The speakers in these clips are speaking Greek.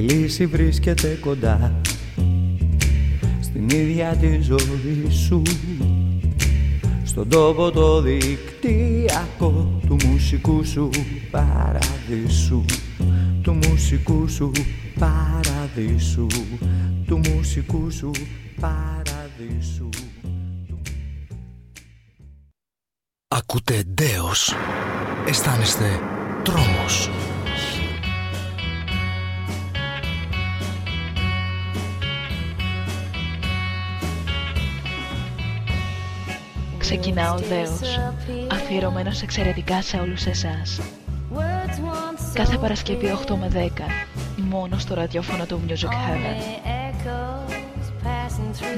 λύση βρίσκεται κοντά Στην ίδια τη ζωή σου. Στον τόπο το δικτυακό Του μουσικού σου παραδείσου. Του μουσικού σου παραδείσου. Του μουσικού σου παραδείσου. Ακούτε ντέος Αισθάνεστε τρόμος Ξεκινά ο Δέος, αφιερωμένος εξαιρετικά σε όλους εσάς. Κάθε Παρασκευή 8 με 10, μόνο στο ραδιόφωνο του Music Heaven.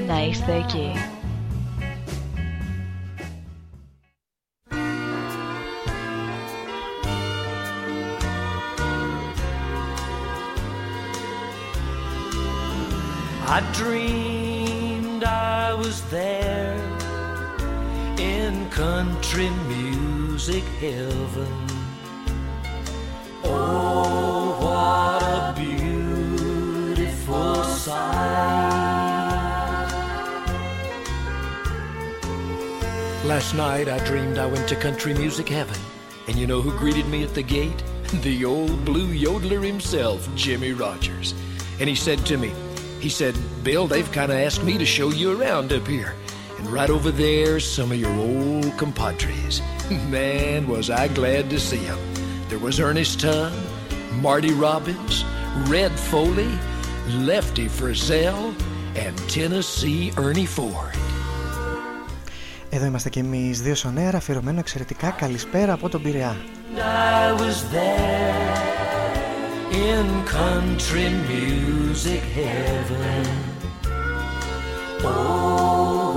Να είστε εκεί. I dreamed I was there in country music heaven. Oh, what a beautiful sight. Last night I dreamed I went to country music heaven. And you know who greeted me at the gate? The old blue yodeler himself, Jimmy Rogers. And he said to me, he said, Bill, they've kind of asked me to show you around up here. And right over there's some of your old compadres. Man, was I glad to see them. There was Ernest Tubb, Marty Robbins, Red Foley, Lefty Frizzell, and Tennessee Ernie Ford. Εδώ είμαστε και εμείς δύο στον αέρα, αφιερωμένο εξαιρετικά καλησπέρα από τον Πειραιά. I was there in country music heaven. Oh,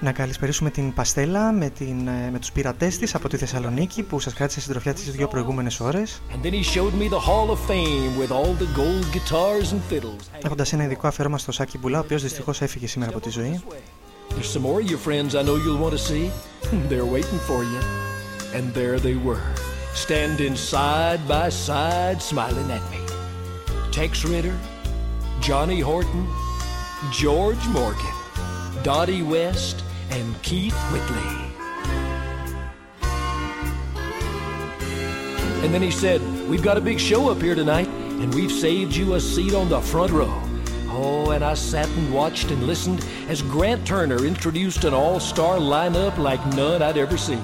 Να καλησπέρισουμε την Παστέλα με, την, ε, με τους πειρατές της από τη Θεσσαλονίκη που σας κράτησε συντροφιά τις δύο προηγούμενες ώρες. Έχοντας ένα ειδικό αφαίρωμα στο Σάκη Μπουλά, ο οποίος δυστυχώς έφυγε σήμερα από τη ζωή. Tex Ritter, Johnny Horton, George Morgan, Dottie West, and Keith Whitley. And then he said, We've got a big show up here tonight, and we've saved you a seat on the front row. Oh, and I sat and watched and listened as Grant Turner introduced an all star lineup like none I'd ever seen.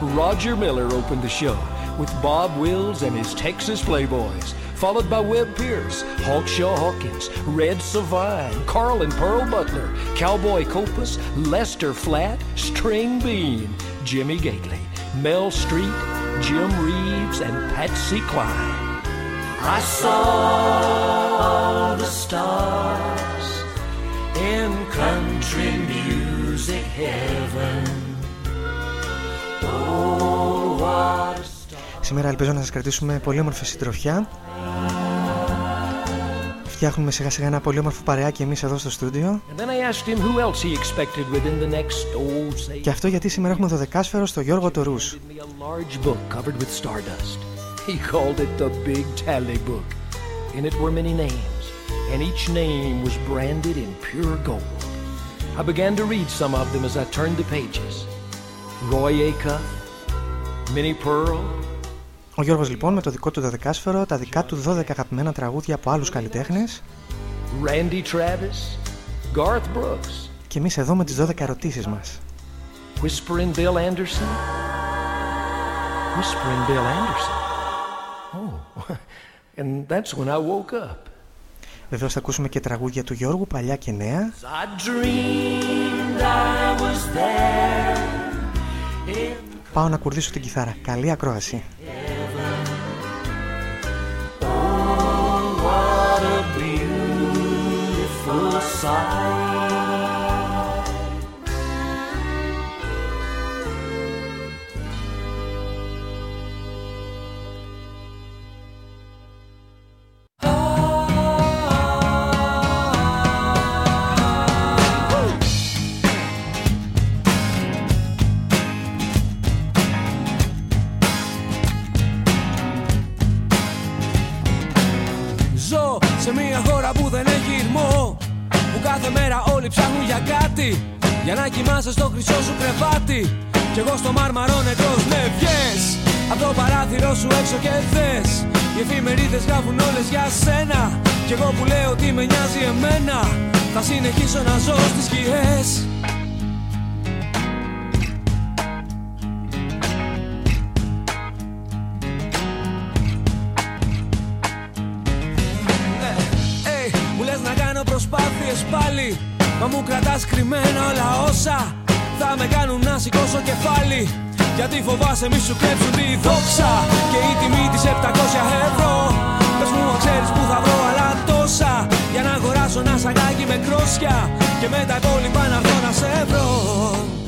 Roger Miller opened the show with Bob Wills and his Texas Playboys, followed by Webb Pierce, Hawkshaw Hawkins, Red Savine, Carl and Pearl Butler, Cowboy Copus, Lester Flat, String Bean, Jimmy Gately, Mel Street, Jim Reeves, and Patsy Cline. I saw all the stars in country music heaven. Oh, what Σήμερα ελπίζω να σας κρατήσουμε πολύ όμορφη συντροφιά. Φτιάχνουμε σιγά σιγά ένα πολύ όμορφο παρεάκι εμείς εδώ στο στούντιο. Και αυτό γιατί σήμερα έχουμε δωδεκάσφαιρο στο Γιώργο το Ρούς. He called it the Big Tally Pearl, ο Γιώργος λοιπόν με το δικό του δεκάσφαιρο, τα δικά του 12 αγαπημένα τραγούδια από άλλους καλλιτέχνες Randy Travis, Garth Brooks, και εμείς εδώ με τις 12 ερωτήσεις μας. Whispering Bill Anderson. Whispering Bill Anderson. Oh, and that's when I woke up. Βεβαίως θα ακούσουμε και τραγούδια του Γιώργου, παλιά και νέα. I dreamed I was there in Πάω να κουρδίσω την κιθάρα. Καλή ακρόαση. side. Κάτι Για να κοιμάσαι στο χρυσό σου κρεβάτι. Κι εγώ στο μάρμαρο νεκρός με ναι, βγες. Από το παράθυρο σου έξω και θες Οι εφημερίδες γράφουν όλες για σένα. Κι εγώ που λέω ότι με νοιάζει εμένα Θα συνεχίσω να ζω στις σκιές. Προσπάθειες πάλι Μα μου κρατάς κρυμμένα όλα όσα Θα με κάνουν να σηκώσω κεφάλι. Γιατί φοβάσαι μη σου κλέψουν τη δόξα. Και η τιμή της 700 ευρώ. Πες μου ξέρεις που θα βρω άλλα τόσα. Για να αγοράσω ένα σαγάκι με κρόσια. Και με τα υπόλοιπα να βρω να σε βρω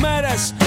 matters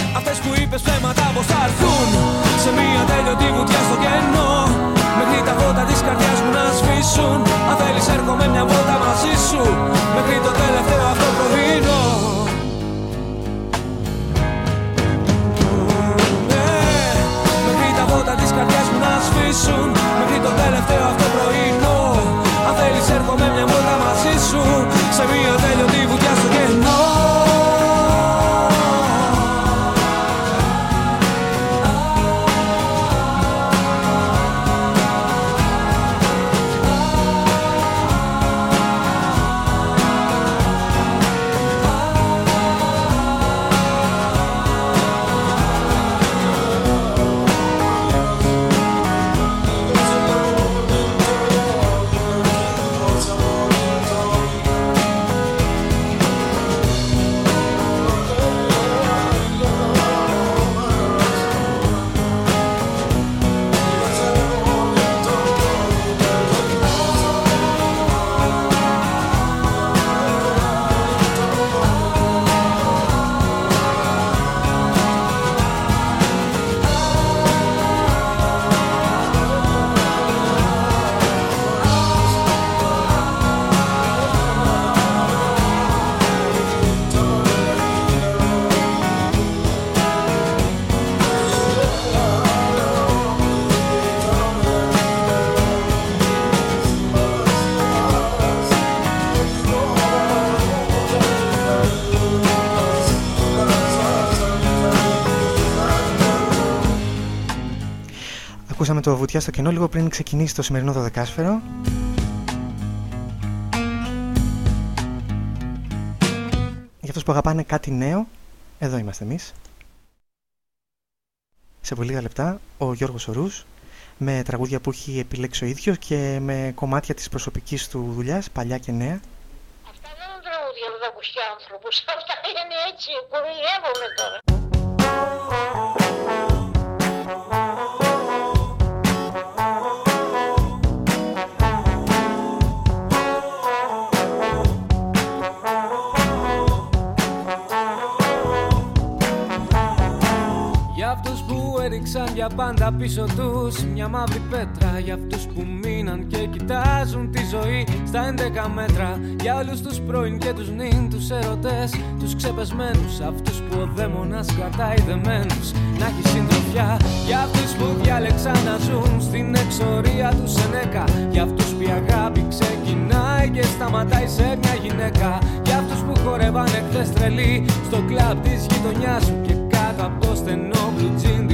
το βουτιά στο κενό λίγο πριν ξεκινήσει το σημερινό δωδεκάσφαιρο. Για αυτούς που αγαπάνε κάτι νέο, εδώ είμαστε εμείς. Σε πολύ λίγα λεπτά ο Γιώργος Ορούς με τραγούδια που έχει επιλέξει ο ίδιος και με κομμάτια της προσωπικής του δουλειάς, παλιά και νέα. Αυτά δεν είναι τραγούδια που θα ακουστεί άνθρωπος, αυτά είναι έτσι, κοροϊδεύομαι τώρα. Έριξαν για πάντα πίσω τους. Μια μαύρη πέτρα για αυτούς που μείναν και κοιτάζουν τη ζωή στα 11 μέτρα. Για όλους τους πρώην και τους νυν τους ερωτές Τους ξεπεσμένους αυτούς που ο δαίμονας κρατάει δεμένους. Να έχει συντροφιά για αυτούς που διάλεξαν να ζουν στην εξορία τους ενέκα. Για αυτούς που η αγάπη ξεκινάει και σταματάει σε μια γυναίκα. Για αυτούς που χορεύανε χθες τρελή στο κλαμπ της γειτονιάς σου και κάτω από το στενό μπλουτζίν τη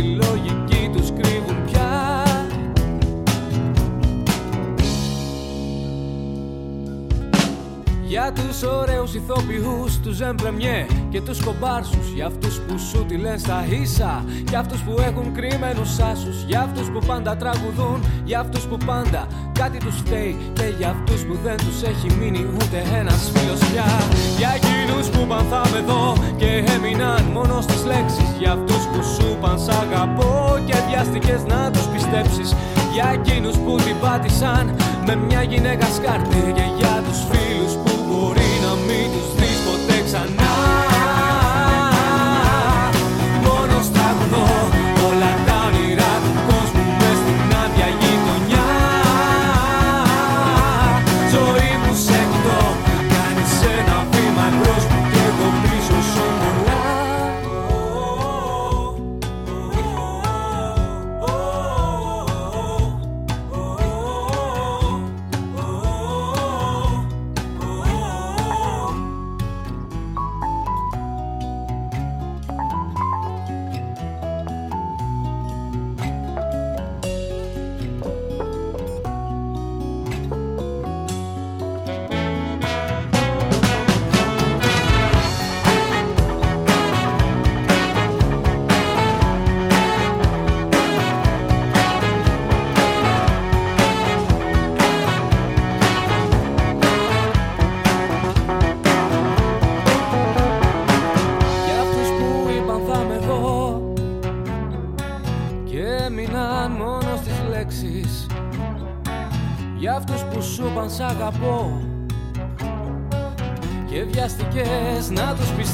Για τους ωραίους ηθοποιούς, τους ζεμπρεμιέ και τους κομπάρσους Για αυτούς που σου τη λένε στα ίσα Για αυτούς που έχουν κρυμμένους άσους Για αυτούς που πάντα τραγουδούν Για αυτούς που πάντα κάτι τους φταίει Και για αυτούς που δεν τους έχει μείνει ούτε ένας φίλος πια. Για εκείνους που παν θα με δω Και έμειναν μόνο στις λέξεις Για αυτούς που σου παν σ' αγαπώ Και βιάστηκες να τους πιστεύεις πιστέψεις. Για εκείνους που την πάτησαν με μια γυναίκα σκάρτη Και για τους φίλους που μπορεί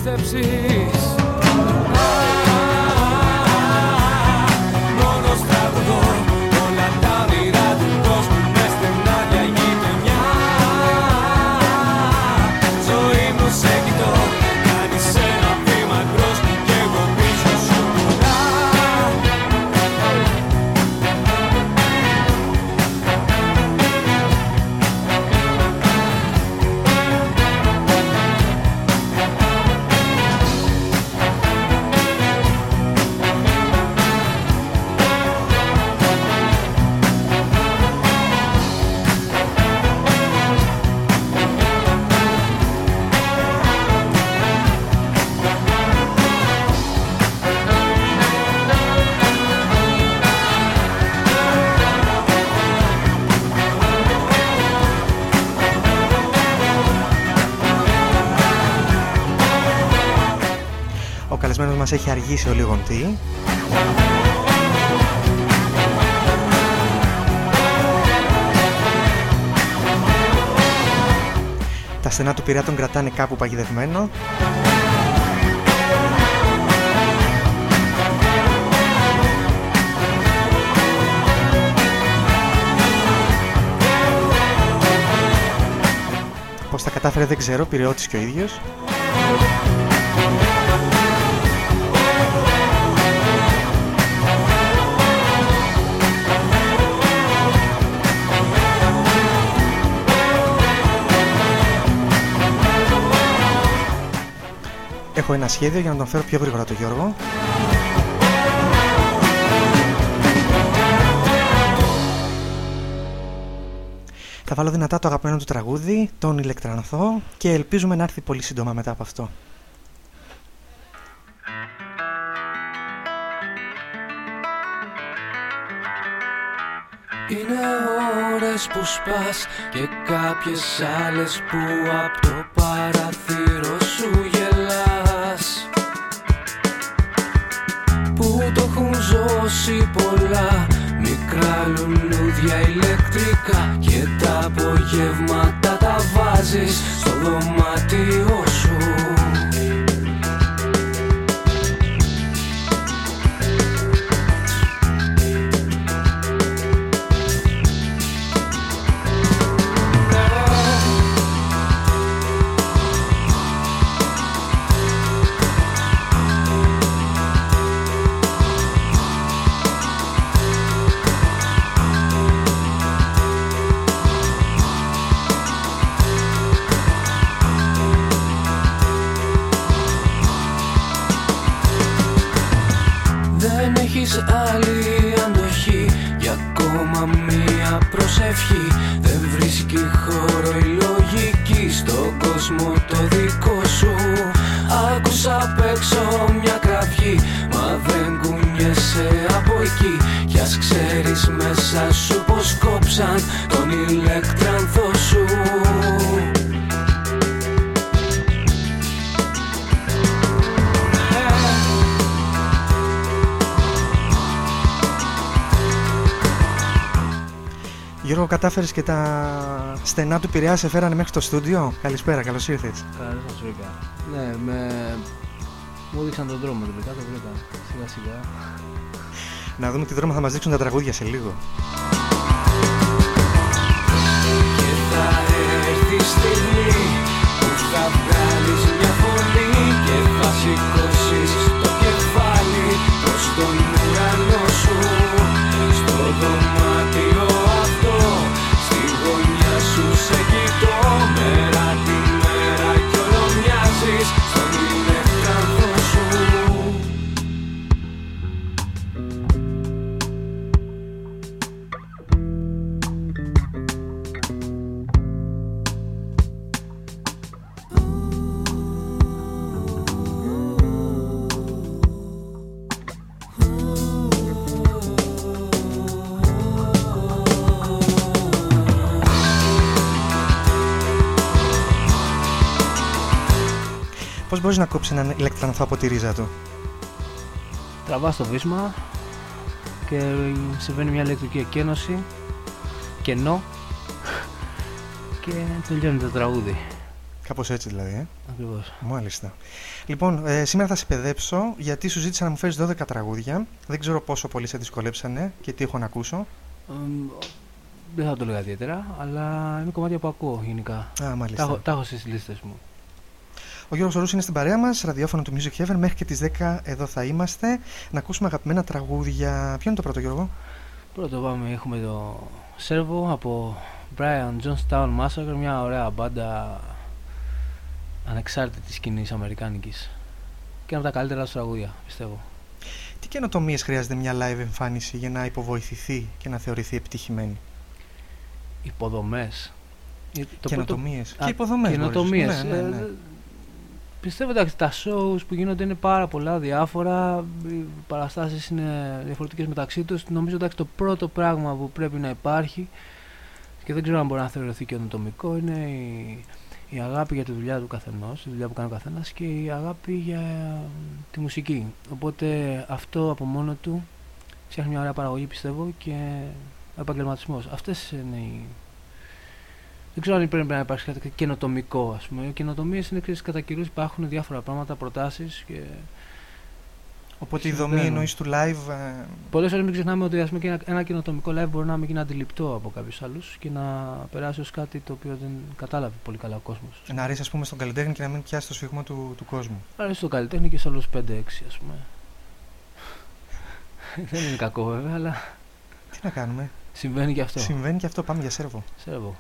να έχει αργήσει ο λίγον τι. Τα στενά του πειρά τον κρατάνε κάπου παγιδευμένο. Πώς τα κατάφερε δεν ξέρω, πυρεώτης και ο ίδιος. Έχω ένα σχέδιο για να τον φέρω πιο γρήγορα το Γιώργο. Θα βάλω δυνατά το αγαπημένο του τραγούδι, τον ηλεκτρανθώ και ελπίζουμε να έρθει πολύ σύντομα μετά από αυτό. Είναι ώρες που σπάς και κάποιες άλλες που απ' το παραθύρο σου το έχουν ζώσει πολλά. Μικρά λουλούδια ηλεκτρικά Και τα απογεύματα τα βάζεις στο δωμάτιό σου Δεν έχεις άλλη αντοχή Για ακόμα μία προσευχή. Δεν βρίσκει χώρο η λογική Στον κόσμο το δικό σου. Άκουσα απ' έξω μια κραυγή Μα δεν κουνιέσαι από εκεί. Κι ας ξέρεις μέσα σου πως κόψαν Τον ηλεκτρανθό σου Γιώργο, κατάφερες και τα στενά του Πειραιά σε φέρανε μέχρι το στούντιο; Καλησπέρα, καλώς ήρθες. Καλώς σας βρήκα. Ναι, με... μου έδειξαν τον δρόμο τελικά, το βρήκα σιγά σιγά. Να δούμε τι δρόμο θα μας δείξουν τα τραγούδια σε λίγο. Και θα έρθει η στιγμή που θα βγάλεις μια φωνή και θα σηκώσεις το κεφάλι προς τον Πώ μπορείς να κόψεις έναν ηλεκτρανθό από τη ρίζα του. Τραβά το βίσμα και συμβαίνει μια ηλεκτρική εκένωση, κενό και τελειώνει το τραγούδι. Κάπως έτσι δηλαδή, ε. Ακριβώς. Μάλιστα. Λοιπόν, ε, σήμερα θα σε παιδέψω γιατί σου ζήτησα να μου φέρεις 12 τραγούδια. Δεν ξέρω πόσο πολύ σε δυσκολέψανε και τι έχω να ακούσω. Εμ, δεν θα το λέγα ιδιαίτερα, αλλά είναι κομμάτια που ακούω γενικά. Α, Τα μάλιστα. έχω, τα έχω στις λίστες μου. Ο Γιώργος Ορούς είναι στην παρέα μας, ραδιόφωνο του Music Heaven. Μέχρι και τις 10 εδώ θα είμαστε. Να ακούσουμε αγαπημένα τραγούδια. Ποιο είναι το πρώτο, Γιώργο; Πρώτο πάμε, έχουμε το Servo από Brian Johnstown Massacre, μια ωραία μπάντα ανεξάρτητη σκηνής αμερικάνικης. Και ένα από τα καλύτερα τους τραγούδια, πιστεύω. Τι καινοτομίες χρειάζεται μια live εμφάνιση για να υποβοηθηθεί και να θεωρηθεί επιτυχημένη; Υποδομές. Ε, το πρώτο- Καινοτομίες. Α, Και υποδομές. καινοτομίες. Ναι, ναι, ναι. Ε, Πιστεύω εντάξει, τα shows που γίνονται είναι πάρα πολλά, διάφορα. Οι παραστάσεις είναι διαφορετικές μεταξύ τους. Νομίζω εντάξει, το πρώτο πράγμα που πρέπει να υπάρχει και δεν ξέρω αν μπορεί να θεωρηθεί καινοτομικό είναι η, η αγάπη για τη δουλειά του καθενός, τη δουλειά που κάνει ο καθένας και η αγάπη για τη μουσική. Οπότε αυτό από μόνο του φτιάχνει μια ωραία παραγωγή πιστεύω και ο επαγγελματισμός. Αυτές είναι οι δεν ξέρω αν πρέπει να υπάρξει κάτι καινοτομικό, ας πούμε. Οι καινοτομίες είναι ξέρεις, κατά καιρούς υπάρχουν διάφορα πράγματα, προτάσεις και. Οπότε η δομή Συμβαίνουν. εννοείς του live. ε, Πολλές φορές μην ξεχνάμε ότι ας πούμε, και ένα, ένα καινοτομικό live μπορεί να μην γίνει αντιληπτό από κάποιους άλλους και να περάσει ως κάτι το οποίο δεν κατάλαβε πολύ καλά ο κόσμος. να αρέσει, ας πούμε, στον καλλιτέχνη και να μην πιάσει το σφιγμό του, του κόσμου. Άρεσε στον καλλιτέχνη και σε άλλου 5-6, ας πούμε. δεν είναι κακό βέβαια, αλλά Τι να κάνουμε; συμβαίνει και αυτό. Συμβαίνει και αυτό. Πάμε για σέρβο. Σέρβο.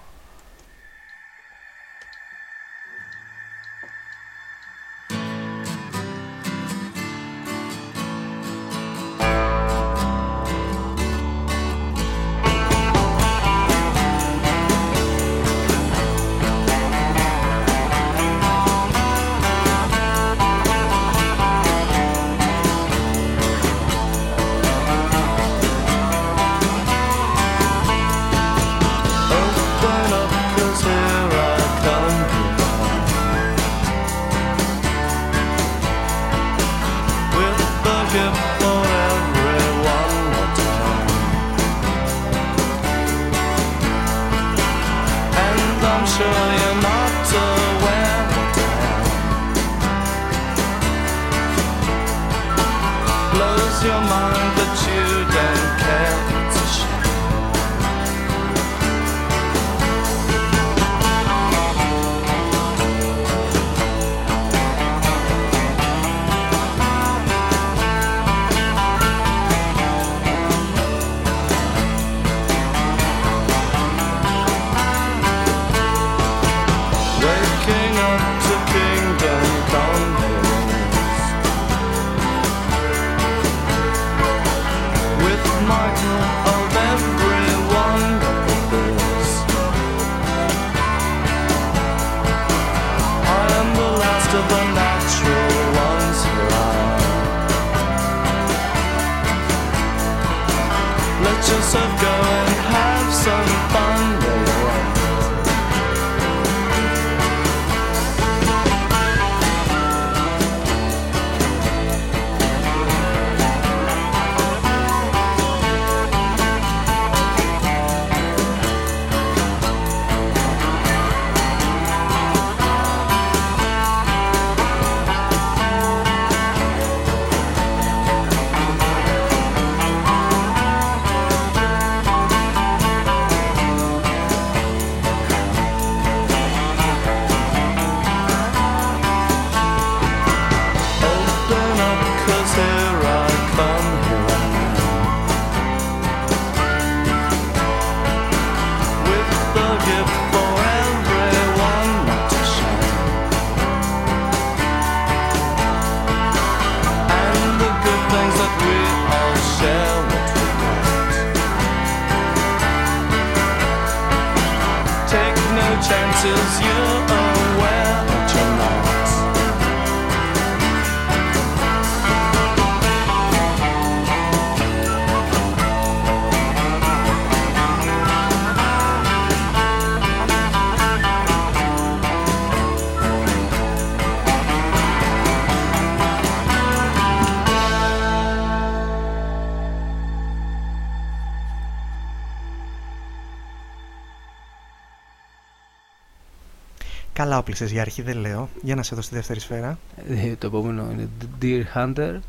Καλά όπλησες για αρχή δεν λέω. Για να σε δω στη δεύτερη σφαίρα. Ε, το επόμενο είναι Deer Hunter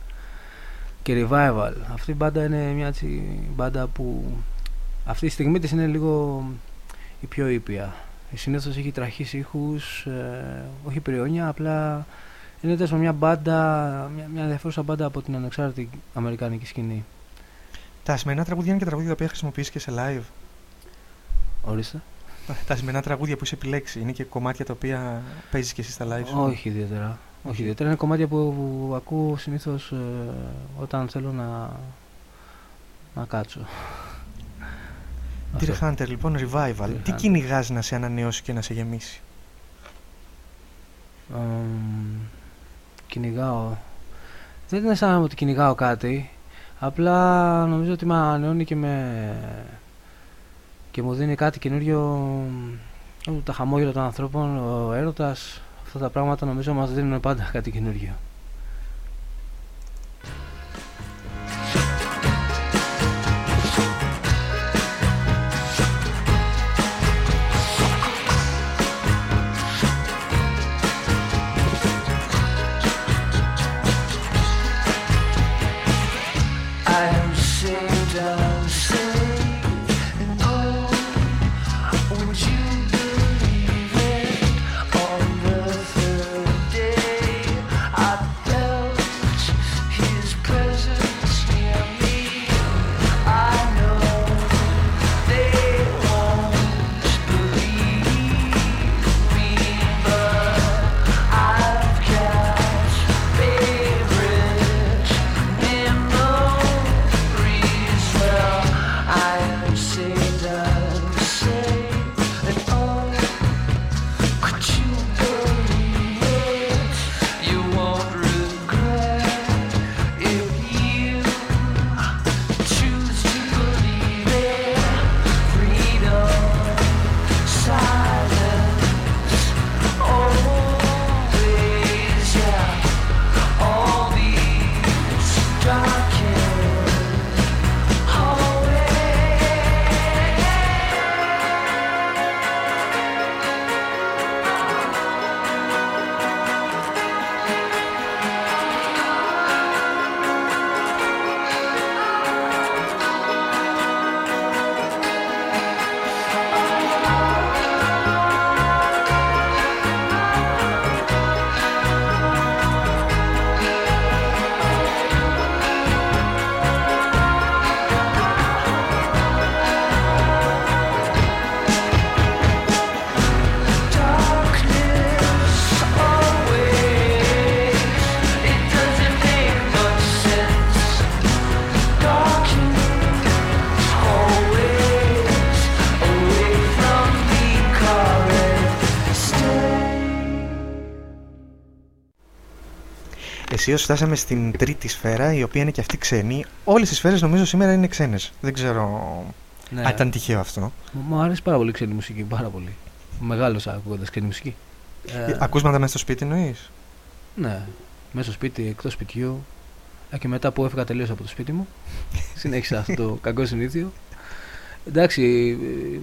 και Revival. Αυτή η μπάντα είναι μια έτσι μπάντα που αυτή τη στιγμή της είναι λίγο η πιο ήπια. Συνήθως έχει τραχείς ήχους, ε, όχι περιόνια, απλά είναι τέλος μια μπάντα, μια, μια ενδιαφέρουσα μπάντα από την ανεξάρτητη αμερικανική σκηνή. Τα σημερινά τραγούδια είναι και τραγούδια τα οποία χρησιμοποιείς και σε live. Ορίστε. Τα σημερινά τραγούδια που είσαι επιλέξει είναι και κομμάτια τα οποία παίζεις και εσύ στα live σου; Όχι ιδιαίτερα. Όχι ιδιαίτερα. Είναι κομμάτια που, που ακούω συνήθως ε, όταν θέλω να, να κάτσω. Dear Αυτό. Hunter λοιπόν, Revival. Deer Τι Hunter. κυνηγάς να σε ανανεώσει και να σε γεμίσει; Εμ, κυνηγάω. Δεν είναι σαν ότι κυνηγάω κάτι. Απλά νομίζω ότι με ανανεώνει και με και μου δίνει κάτι καινούριο ε, τα χαμόγελα των ανθρώπων, ο έρωτας. Αυτά τα πράγματα νομίζω μας δίνουν πάντα κάτι καινούριο Αισίως φτάσαμε στην τρίτη σφαίρα, η οποία είναι και αυτή ξένη. Όλες οι σφαίρες νομίζω σήμερα είναι ξένες. Δεν ξέρω ναι. αν ήταν τυχαίο αυτό. Μου αρέσει πάρα πολύ ξένη μουσική, πάρα πολύ Μεγάλωσα ακούγοντας ξένη μουσική Ε, Ακούσματα μέσα στο σπίτι εννοείς; Ναι, μέσα στο σπίτι, εκτός σπιτιού ε, και μετά που έφυγα τελείως από το σπίτι μου συνέχισα αυτό το κακό συνήθειο εντάξει ε,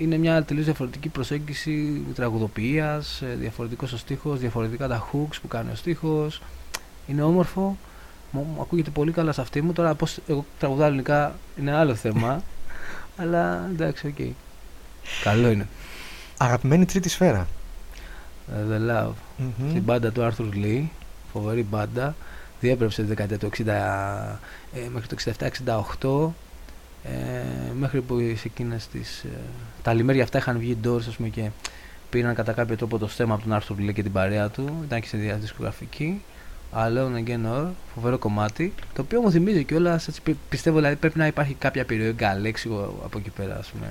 είναι μια τελείως διαφορετική προσέγγιση τραγουδοποιίας ε, διαφορετικός ο στίχος, διαφορετικά τα hooks που κάνει ο στίχος είναι όμορφο μου, μου ακούγεται πολύ καλά σε αυτή μου τώρα πως εγώ τραγουδάω ελληνικά είναι άλλο θέμα αλλά εντάξει, οκ καλό είναι Αγαπημένη τρίτη σφαίρα. Ε, The Love Μμμ. Την μπάντα του Arthur Lee, φοβερή μπάντα. Διέπρεψε τη δεκαετία του 60 ε, μέχρι το 67-68. Ε, μέχρι που σε εκείνες τις, ε, τα λημέρια αυτά είχαν βγει Doors ας πούμε, και πήραν κατά κάποιο τρόπο το στέμα από τον Arthur Lee και την παρέα του. Ήταν και σε διασκογραφική. Alone Again Or, φοβερό κομμάτι. Το οποίο μου θυμίζει κιόλας, πιστεύω δηλαδή πρέπει να υπάρχει κάποια περιοχή λέξη από εκεί πέρα. Ας πούμε.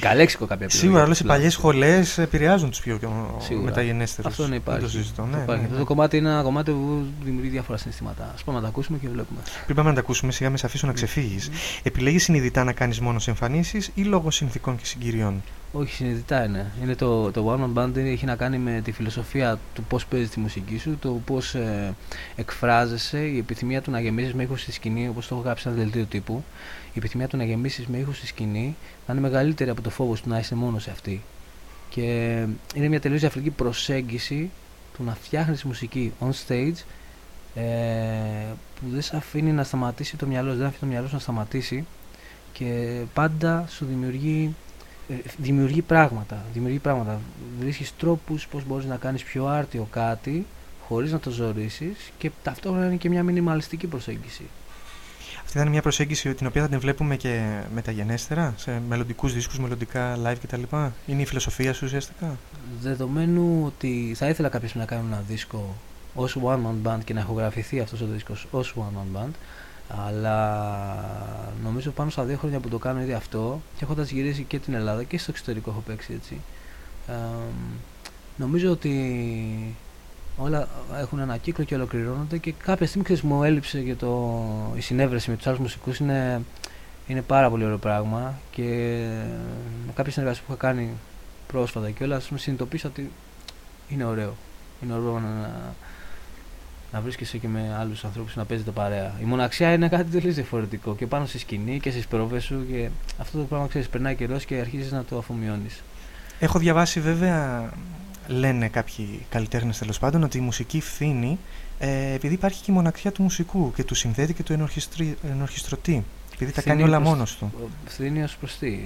Καλέξικο κάποια επιλογή. Σίγουρα, όλες οι τουλάχιστον. παλιές σχολές επηρεάζουν τους πιο Σίγουρα. μεταγενέστερους. Αυτό είναι υπάρχει. Δεν το συζητώ. Αυτό Ναι, υπάρχει. ναι, Αυτό ναι. το κομμάτι είναι ένα κομμάτι που δημιουργεί διάφορα συναισθήματα. Α πούμε να τα ακούσουμε και βλέπουμε. Πριν πάμε να τα ακούσουμε, σιγά με σε αφήσω να ξεφύγεις. Επιλέγεις συνειδητά να κάνεις μόνος εμφανίσεις ή λόγω συνθήκων και συγκυριών; Όχι, συνειδητά είναι. είναι το, το One Man Band έχει να κάνει με τη φιλοσοφία του πώς παίζεις τη μουσική σου, το πώς ε, εκφράζεσαι, η επιθυμία του να γεμίσει με ήχος στη σκηνή, όπως το έχω γράψει σε ένα δελτίο τύπου. Η επιθυμία του να γεμίσεις με ήχο στη σκηνή να είναι μεγαλύτερη από το φόβος του να είσαι μόνος σε αυτή. Και είναι μια τελείως διαφορετική προσέγγιση του να φτιάχνεις μουσική on stage ε, που δεν σε αφήνει να σταματήσει το μυαλό σου, δεν αφήνει το μυαλό σου να σταματήσει και πάντα σου δημιουργεί ε, δημιουργεί πράγματα. Δημιουργεί πράγματα. Βρίσκεις τρόπους πώς μπορείς να κάνεις πιο άρτιο κάτι χωρίς να το ζορίσεις και ταυτόχρονα είναι και μια μινιμαλιστική προσέγγιση. Αυτή ήταν μια προσέγγιση την οποία θα την βλέπουμε και μεταγενέστερα, σε μελλοντικούς δίσκους, μελλοντικά live κτλ. Είναι η φιλοσοφία σου ουσιαστικά; Δεδομένου ότι θα ήθελα κάποιος να κάνει ένα δίσκο ως one man band και να ηχογραφηθεί αυτός ο δίσκος ως one man band αλλά νομίζω πάνω στα δύο χρόνια που το κάνω ήδη αυτό και έχοντας γυρίσει και την Ελλάδα και στο εξωτερικό έχω παίξει έτσι ε, νομίζω ότι όλα έχουν ένα κύκλο και ολοκληρώνονται και κάποια στιγμή ξέρεις, μου έλειψε και το, η συνέβρεση με τους άλλους μουσικούς είναι, είναι πάρα πολύ ωραίο πράγμα και με κάποια συνεργασία που είχα κάνει πρόσφατα και όλα μου συνειδητοποίησα ότι είναι ωραίο είναι ωραίο να, να βρίσκεσαι και με άλλους ανθρώπους να παίζετε παρέα. Η μοναξιά είναι κάτι τελείως διαφορετικό και πάνω στη σκηνή και στις πρόβες σου και αυτό το πράγμα ξέρεις περνάει καιρός και αρχίζεις να το αφομοιώνεις. Έχω διαβάσει βέβαια, λένε κάποιοι καλλιτέχνες τέλος πάντων, ότι η μουσική φθήνει ε, επειδή υπάρχει και η μοναξιά του μουσικού και του συνδέτη και του ενορχιστρι- ενορχιστρωτή. Επειδή τα κάνει όλα προς- μόνος του. Φθήνει ως προς τι,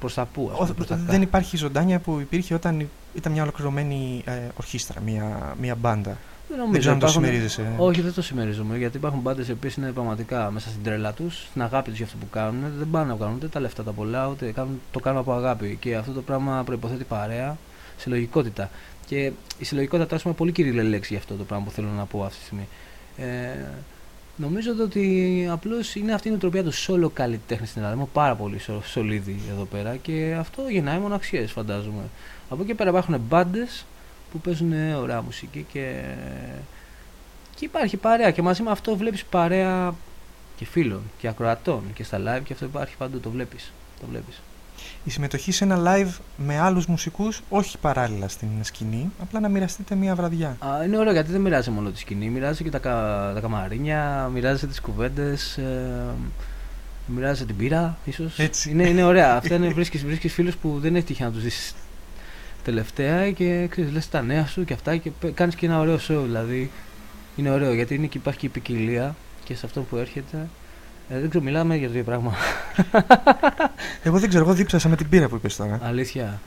προς τα πού, ας Ο- πούμε, προς τα δεν υπάρχει ζωντάνια που υπήρχε όταν ήταν μια ολοκληρωμένη ε, ορχήστρα, μια, μια μπάντα. Δεν νομίζω Δεν ξέρω αν το υπάρχουν- συμμερίζεσαι. Όχι, δεν το συμμερίζομαι. Γιατί υπάρχουν πάντε οι οποίες είναι πραγματικά μέσα στην τρέλα τους, στην αγάπη τους για αυτό που κάνουν. Δεν πάνε να κάνουν ούτε τα λεφτά τα πολλά, ούτε κάνουν, το κάνουν από αγάπη. Και αυτό το πράγμα προποθέτει παρέα, συλλογικότητα. Και η συλλογικότητα τώρα είναι πολύ κυρία λέξη για αυτό το πράγμα που θέλω να πω αυτή τη στιγμή. Ε, νομίζω ότι απλώς είναι αυτή η νοοτροπία του solo καλλιτέχνη στην Ελλάδα. Είμαι πάρα πολύ σο- σολίδι εδώ πέρα και αυτό γεννάει μοναξιές, φαντάζομαι. Από εκεί πέρα υπάρχουν μπάντες που παίζουν ωραία μουσική και, και υπάρχει παρέα και μαζί με αυτό βλέπεις παρέα και φίλων και ακροατών και στα live και αυτό υπάρχει παντού, το βλέπεις. Το βλέπεις. Η συμμετοχή σε ένα live με άλλους μουσικούς, όχι παράλληλα στην σκηνή, απλά να μοιραστείτε μια βραδιά. Α, είναι ωραίο γιατί δεν μοιράζει μόνο τη σκηνή, μοιράζει και τα, κα- τα καμαρίνια, μοιράζει τις κουβέντες, ε, μοιράζει την πύρα ίσως. Έτσι. Είναι, είναι ωραία. Αυτά είναι, βρίσκεις, βρίσκεις φίλους που δεν έχει τύχει να τους δεις τελευταία και ξέρεις, λες τα νέα σου και αυτά και πε- κάνεις και ένα ωραίο show δηλαδή. Είναι ωραίο γιατί είναι και υπάρχει και η ποικιλία και σε αυτό που έρχεται. Ε, δεν ξέρω, μιλάμε για το ίδιο πράγμα. Εγώ δεν ξέρω, εγώ δίψασα με την πύρα που είπες τώρα. Αλήθεια.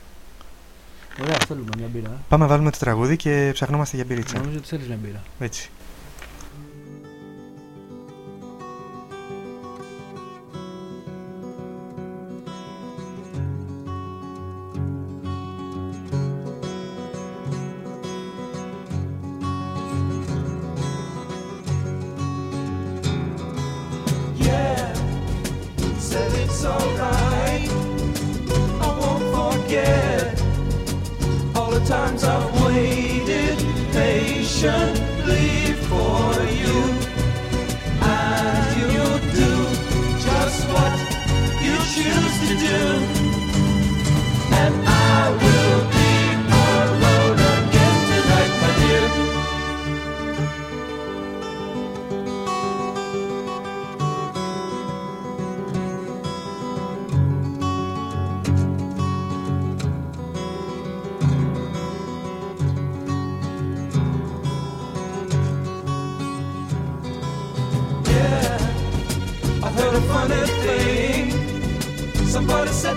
Ωραία, θέλουμε μια μπύρα. Πάμε να βάλουμε το τραγούδι και ψαχνόμαστε για μπυρίτσα. Νομίζω ότι θέλεις μια μπύρα. Έτσι. I won't forget all the times I've waited patiently for you. And you do just what you choose to do.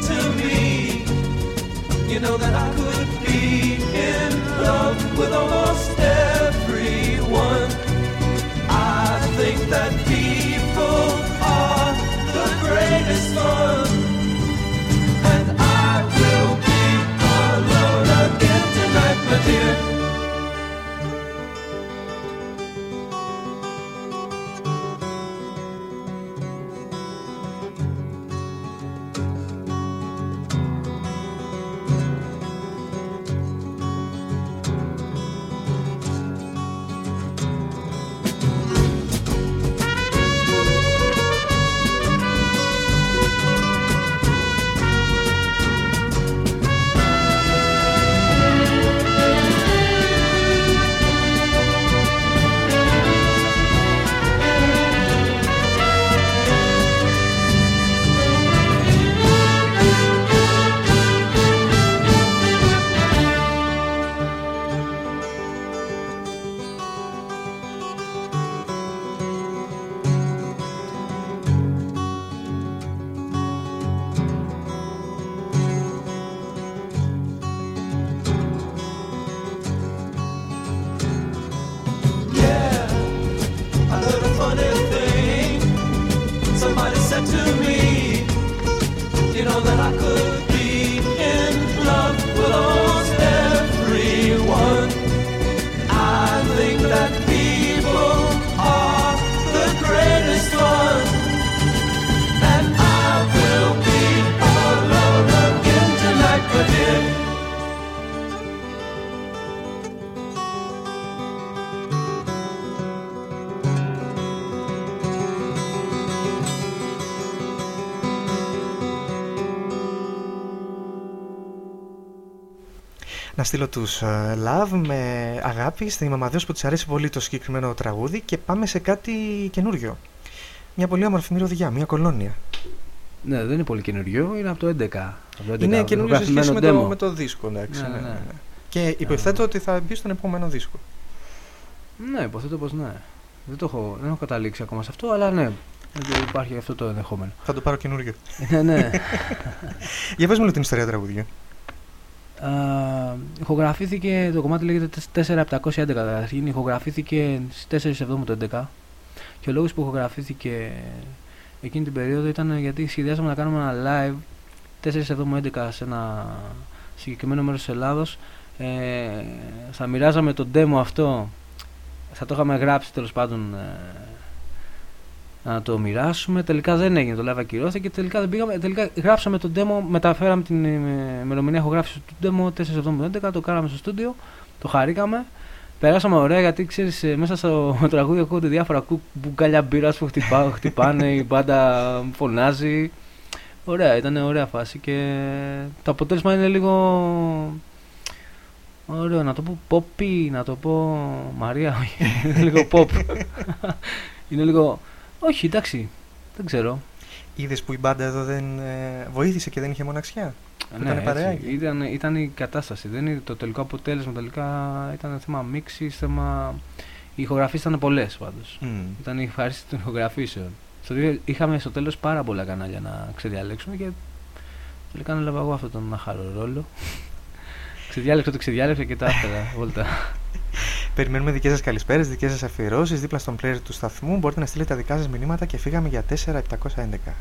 Said to me, you know that I could στείλω τους ε, Love με αγάπη στη Μαμαδέως που της αρέσει πολύ το συγκεκριμένο τραγούδι και πάμε σε κάτι καινούριο. Μια πολύ όμορφη μυρωδιά, μια κολόνια. Ναι, δεν είναι πολύ καινούριο, είναι από το 11. Από το 11 Είναι καινούριο σε σχέση με το, demo. με το δίσκο, εντάξει. Ναι, ναι, ναι. ναι, ναι. Και υποθέτω ότι θα μπει στον επόμενο δίσκο. Ναι, υποθέτω πως ναι. Δεν το έχω, δεν έχω καταλήξει ακόμα σε αυτό, αλλά ναι. δεν Υπάρχει αυτό το ενδεχόμενο. Θα το πάρω καινούριο. ναι, ναι. Για πες μου λίγο την ιστορία του τραγουδιού. Α, ηχογραφήθηκε, το κομμάτι λέγεται 4711 καταρχήν, ηχογραφήθηκε στις 4 Σεπτέμβρου του 11 και ο λόγος που ηχογραφήθηκε εκείνη την περίοδο ήταν γιατί σχεδιάσαμε να κάνουμε ένα live 4 Σεπτέμβρου 11 σε ένα συγκεκριμένο μέρος της Ελλάδος. Ε, θα μοιράζαμε το demo αυτό θα το είχαμε γράψει τέλος πάντων ε, να το μοιράσουμε. Τελικά δεν έγινε, το live ακυρώθηκε. Τελικά δεν πήγαμε. Τελικά γράψαμε το demo, μεταφέραμε την ε, ημερομηνία ηχογράφηση του demo 4 το κάναμε στο στούντιο, το χαρήκαμε. Περάσαμε ωραία γιατί ξέρεις, μέσα στο τραγούδι ακούγονται διάφορα κου- μπουκάλια μπύρας που χτυπά, χτυπάνε, η μπάντα φωνάζει. Ωραία, ήταν ωραία φάση και το αποτέλεσμα είναι λίγο. Ωραίο, να το πω πόπι, να το πω Μαρία, όχι, είναι λίγο pop. είναι λίγο. Όχι, εντάξει, δεν ξέρω. Είδες που η μπάντα εδώ δεν ε, βοήθησε και δεν είχε μοναξιά; Που ήταν έτσι. παρεάκι. Ήταν, ήταν η κατάσταση. Δεν είναι το τελικό αποτέλεσμα. Τελικά ήταν θέμα μίξης, θέμα. Οι ηχογραφίε ήταν πολλές πάντως. Μμ. Ήταν η ευχαρίστηση των ηχογραφήσεων. Στο οποίο είχαμε στο τέλος πάρα πολλά κανάλια να ξεδιαλέξουμε και τελικά ανέλαβα εγώ αυτόν τον άχαρο ρόλο. Ξεδιάλεξα το ξεδιάλεξα και τα έφερα βόλτα. Περιμένουμε δικές σας καλησπέρες, δικές σας αφιερώσεις δίπλα στον player του σταθμού. Μπορείτε να στείλετε τα δικά σας μηνύματα και φύγαμε για 4711.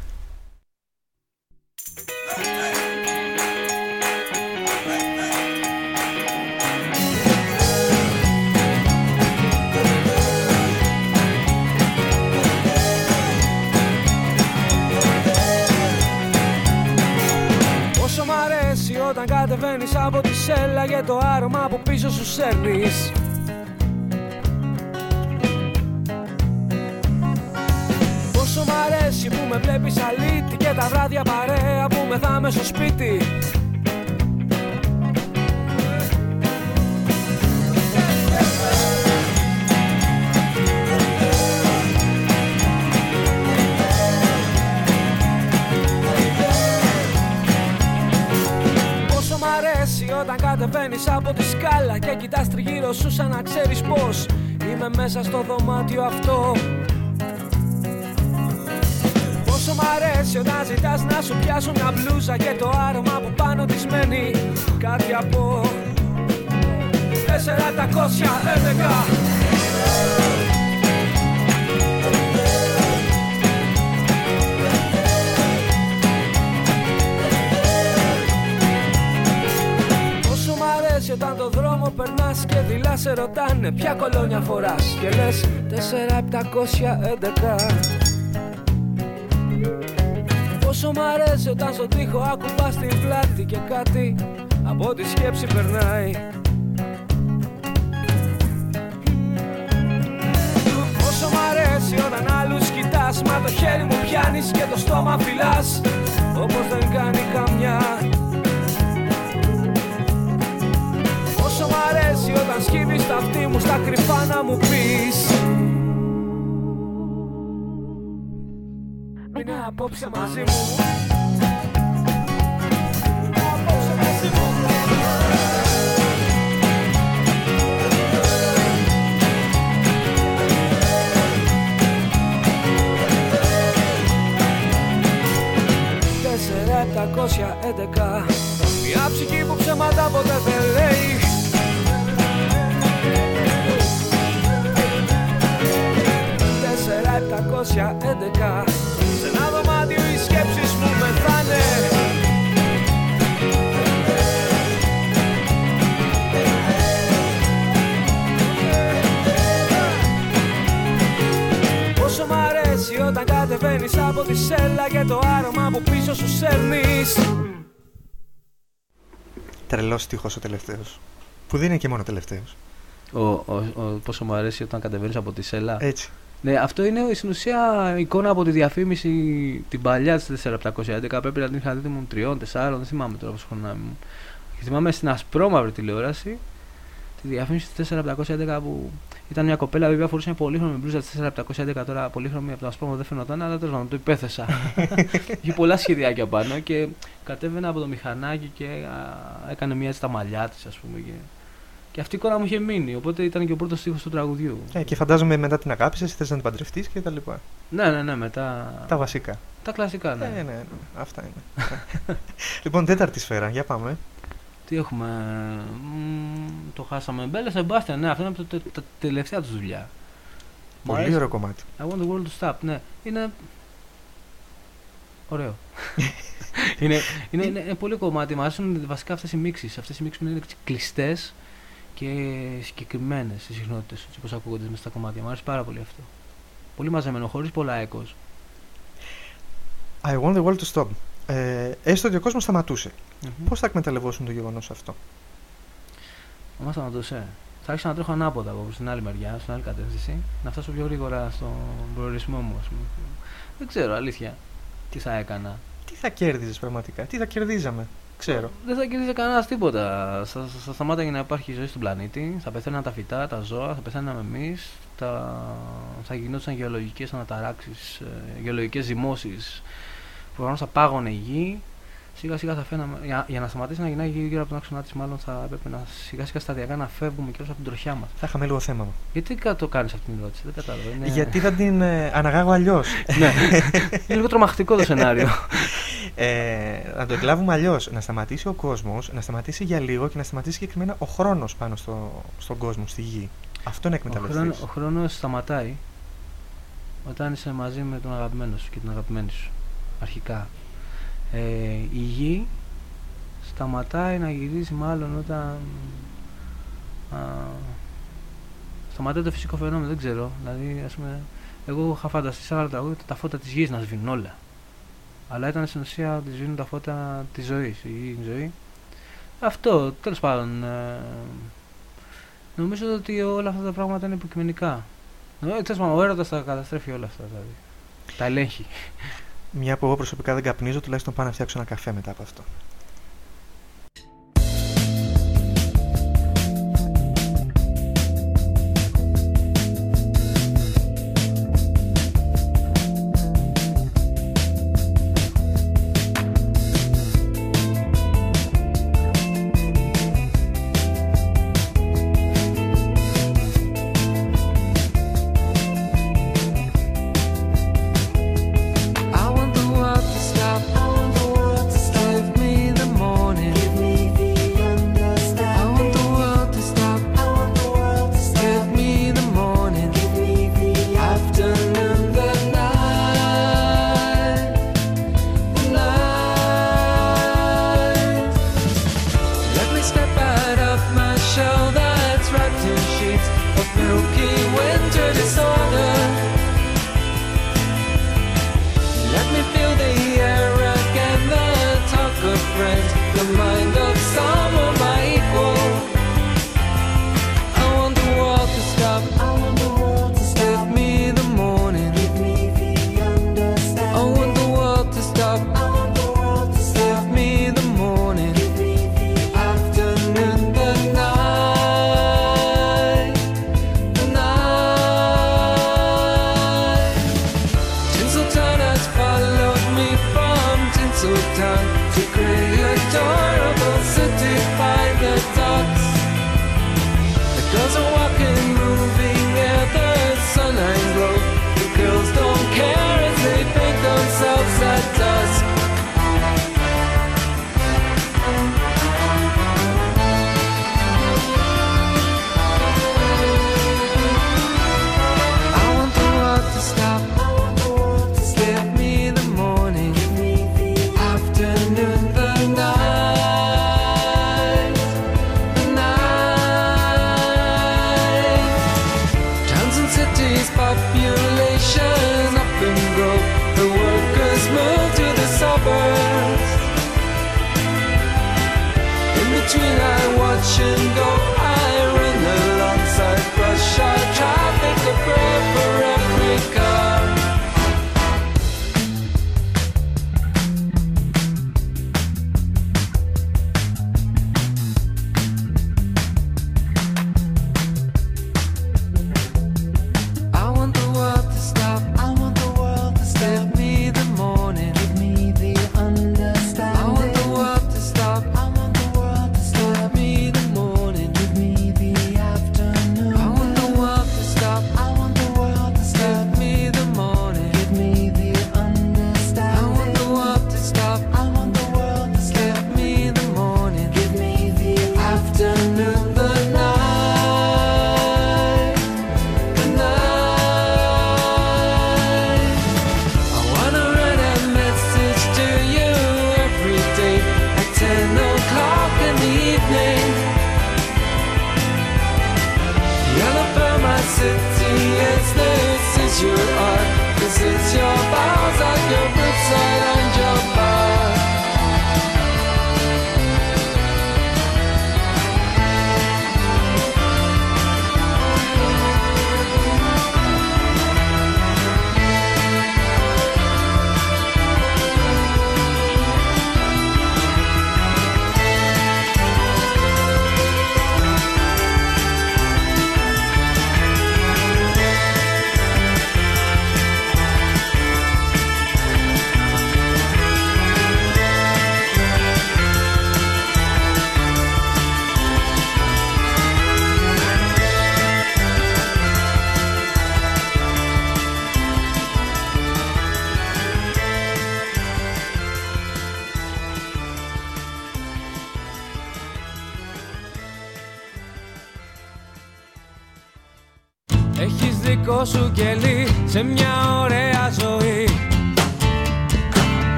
Σέλα για το άρωμα που πίσω σου σέρνεις. Πόσο μ' αρέσει που με βλέπεις αλήτη και τα βράδια παρέα που μεθάμε στο σπίτι κατεβαίνεις από τη σκάλα Και κοιτάς τριγύρω σου σαν να ξέρεις πως Είμαι μέσα στο δωμάτιο αυτό. Πόσο μ' αρέσει όταν ζητάς να σου πιάσω μια μπλούζα Και το άρωμα που πάνω της μένει Κάτι από 4711 δρόμο περνάς και δειλάς σε ρωτάνε ποια κολόνια φοράς. Και λες 4711 Πόσο μ' αρέσει όταν στον τοίχο ακουμπάς την πλάτη και κάτι από τη σκέψη περνάει. Πόσο μ' αρέσει όταν άλλους κοιτάς Μα το χέρι μου πιάνεις και το στόμα φυλάς. Όπως δεν κάνει καμιά αρέσει όταν σκύβεις τα αυτή μου στα κρυφά να μου πεις. Μείνε απόψε μαζί μου. Απόψε μαζί μου. Τέσσερα επτακόσια έντεκα. Μια ψυχή που ψέματα ποτέ δεν λέει 711 Σε ένα δωμάτιο οι σκέψεις μου πεθάνε Πόσο μ' αρέσει όταν κατεβαίνεις από τη σέλα Και το άρωμα που πίσω σου σέρνεις Τρελός στίχος ο τελευταίος Που δεν είναι και μόνο τελευταίος ο, ο, ο, πόσο μου αρέσει όταν κατεβαίνεις από τη σέλα. Έτσι. Ναι, αυτό είναι στην ουσία εικόνα από τη διαφήμιση την παλιά της 4711. Πρέπει να την είχα δει μου τριών, τεσσάρων, δεν θυμάμαι τώρα πόσο χρόνο ήμουν. Και θυμάμαι στην ασπρόμαυρη τηλεόραση τη διαφήμιση της 4711 που ήταν μια κοπέλα, βέβαια φορούσε μια πολύχρωμη μπλούζα της 4711 τώρα, πολύχρωμη από το ασπρόμαυρο δεν φαινόταν, αλλά τέλος πάντων το υπέθεσα. Είχε πολλά σχεδιάκια πάνω και κατέβαινα από το μηχανάκι και α, έκανε μια έτσι τα μαλλιά της, ας πούμε. Και, και αυτή η εικόνα μου είχε μείνει, οπότε ήταν και ο πρώτος στίχος του τραγουδιού. Ε, και φαντάζομαι μετά την αγάπη θες να την παντρευτείς και τα λοιπά. Ναι, ναι, ναι, μετά. Τα βασικά. Τα κλασικά, ναι. Ε, ναι, ναι, αυτά είναι. λοιπόν, τέταρτη σφαίρα, για πάμε. Τι έχουμε; Μ, το χάσαμε. Μπέλε Σεμπάστιαν, ναι, αυτό είναι από τα τα τελευταία τους δουλειά. Μου Πολύ αρέσει. ωραίο κομμάτι. I want the world to stop, ναι. Είναι. Ωραίο. είναι, είναι, είναι, είναι πολύ κομμάτι. Μου αρέσουν βασικά αυτές οι μίξεις. Αυτές οι μίξεις που είναι κλειστές και συγκεκριμένες οι συχνότητες, έτσι όπως ακούγονται μέσα στα κομμάτια. Μου αρέσει πάρα πολύ αυτό. Πολύ μαζεμένο, χωρίς πολλά έκος. I want the world to stop. Ε, έστω ότι ο κόσμος σταματούσε. Πώς θα εκμεταλλευόσουν το γεγονός αυτό; Μα σταματούσε. Θα άρχισα να τρέχω ανάποδα από την άλλη μεριά, στην άλλη κατεύθυνση, να φτάσω πιο γρήγορα στον προορισμό μου, ας πούμε. Δεν ξέρω, αλήθεια, τι θα έκανα. Τι θα κέρδιζες πραγματικά, τι θα κερδίζαμε; Ξέρω. Δεν θα κερδίζει κανένας τίποτα. Θα, θα σταμάταγε να υπάρχει ζωή στον πλανήτη, θα πεθαίναν τα φυτά, τα ζώα, θα πεθαίναμε εμείς, θα, θα γινόταν γεωλογικές αναταράξεις, γεωλογικές ζυμώσεις. Προφανώς θα πάγωνε η γη. Σιγά σιγά θα φαίναμε. Για, για να σταματήσει να γυρνάει η γη γύρω από τον άξονα της, μάλλον θα έπρεπε να σιγά σιγά σταδιακά να φεύγουμε και από την τροχιά μας. Θα είχαμε λίγο θέμα. μου. Γιατί κα- το κάνεις αυτή την ερώτηση, δεν κατάλαβα. Είναι... Γιατί θα την ε, αναγάγω αλλιώς. ναι. Είναι λίγο τρομακτικό το σενάριο. ε, να το εκλάβουμε αλλιώς. Να σταματήσει ο κόσμος, να σταματήσει για λίγο και να σταματήσει συγκεκριμένα ο χρόνος πάνω στο, στον κόσμο, στη γη. Αυτό είναι ο, εκμεταλλευτή. χρόνος, ο χρόνος σταματάει όταν είσαι μαζί με τον αγαπημένο σου και την αγαπημένη σου. Αρχικά. Ε, η γη σταματάει να γυρίζει μάλλον όταν α, σταματάει το φυσικό φαινόμενο, δεν ξέρω. Δηλαδή, ας πούμε, εγώ είχα φανταστεί σε άλλα τραγούδια τα φώτα της γης να σβήνουν όλα. Αλλά ήταν στην ουσία ότι σβήνουν τα φώτα της ζωής, η γη είναι η ζωή. Αυτό, τέλος πάντων, ε, νομίζω ότι όλα αυτά τα πράγματα είναι υποκειμενικά. Ε, τέλος πάντων, ο έρωτας τα καταστρέφει όλα αυτά, δηλαδή. Τα ελέγχει. Μια που εγώ προσωπικά δεν καπνίζω, τουλάχιστον πάω να φτιάξω ένα καφέ μετά από αυτό.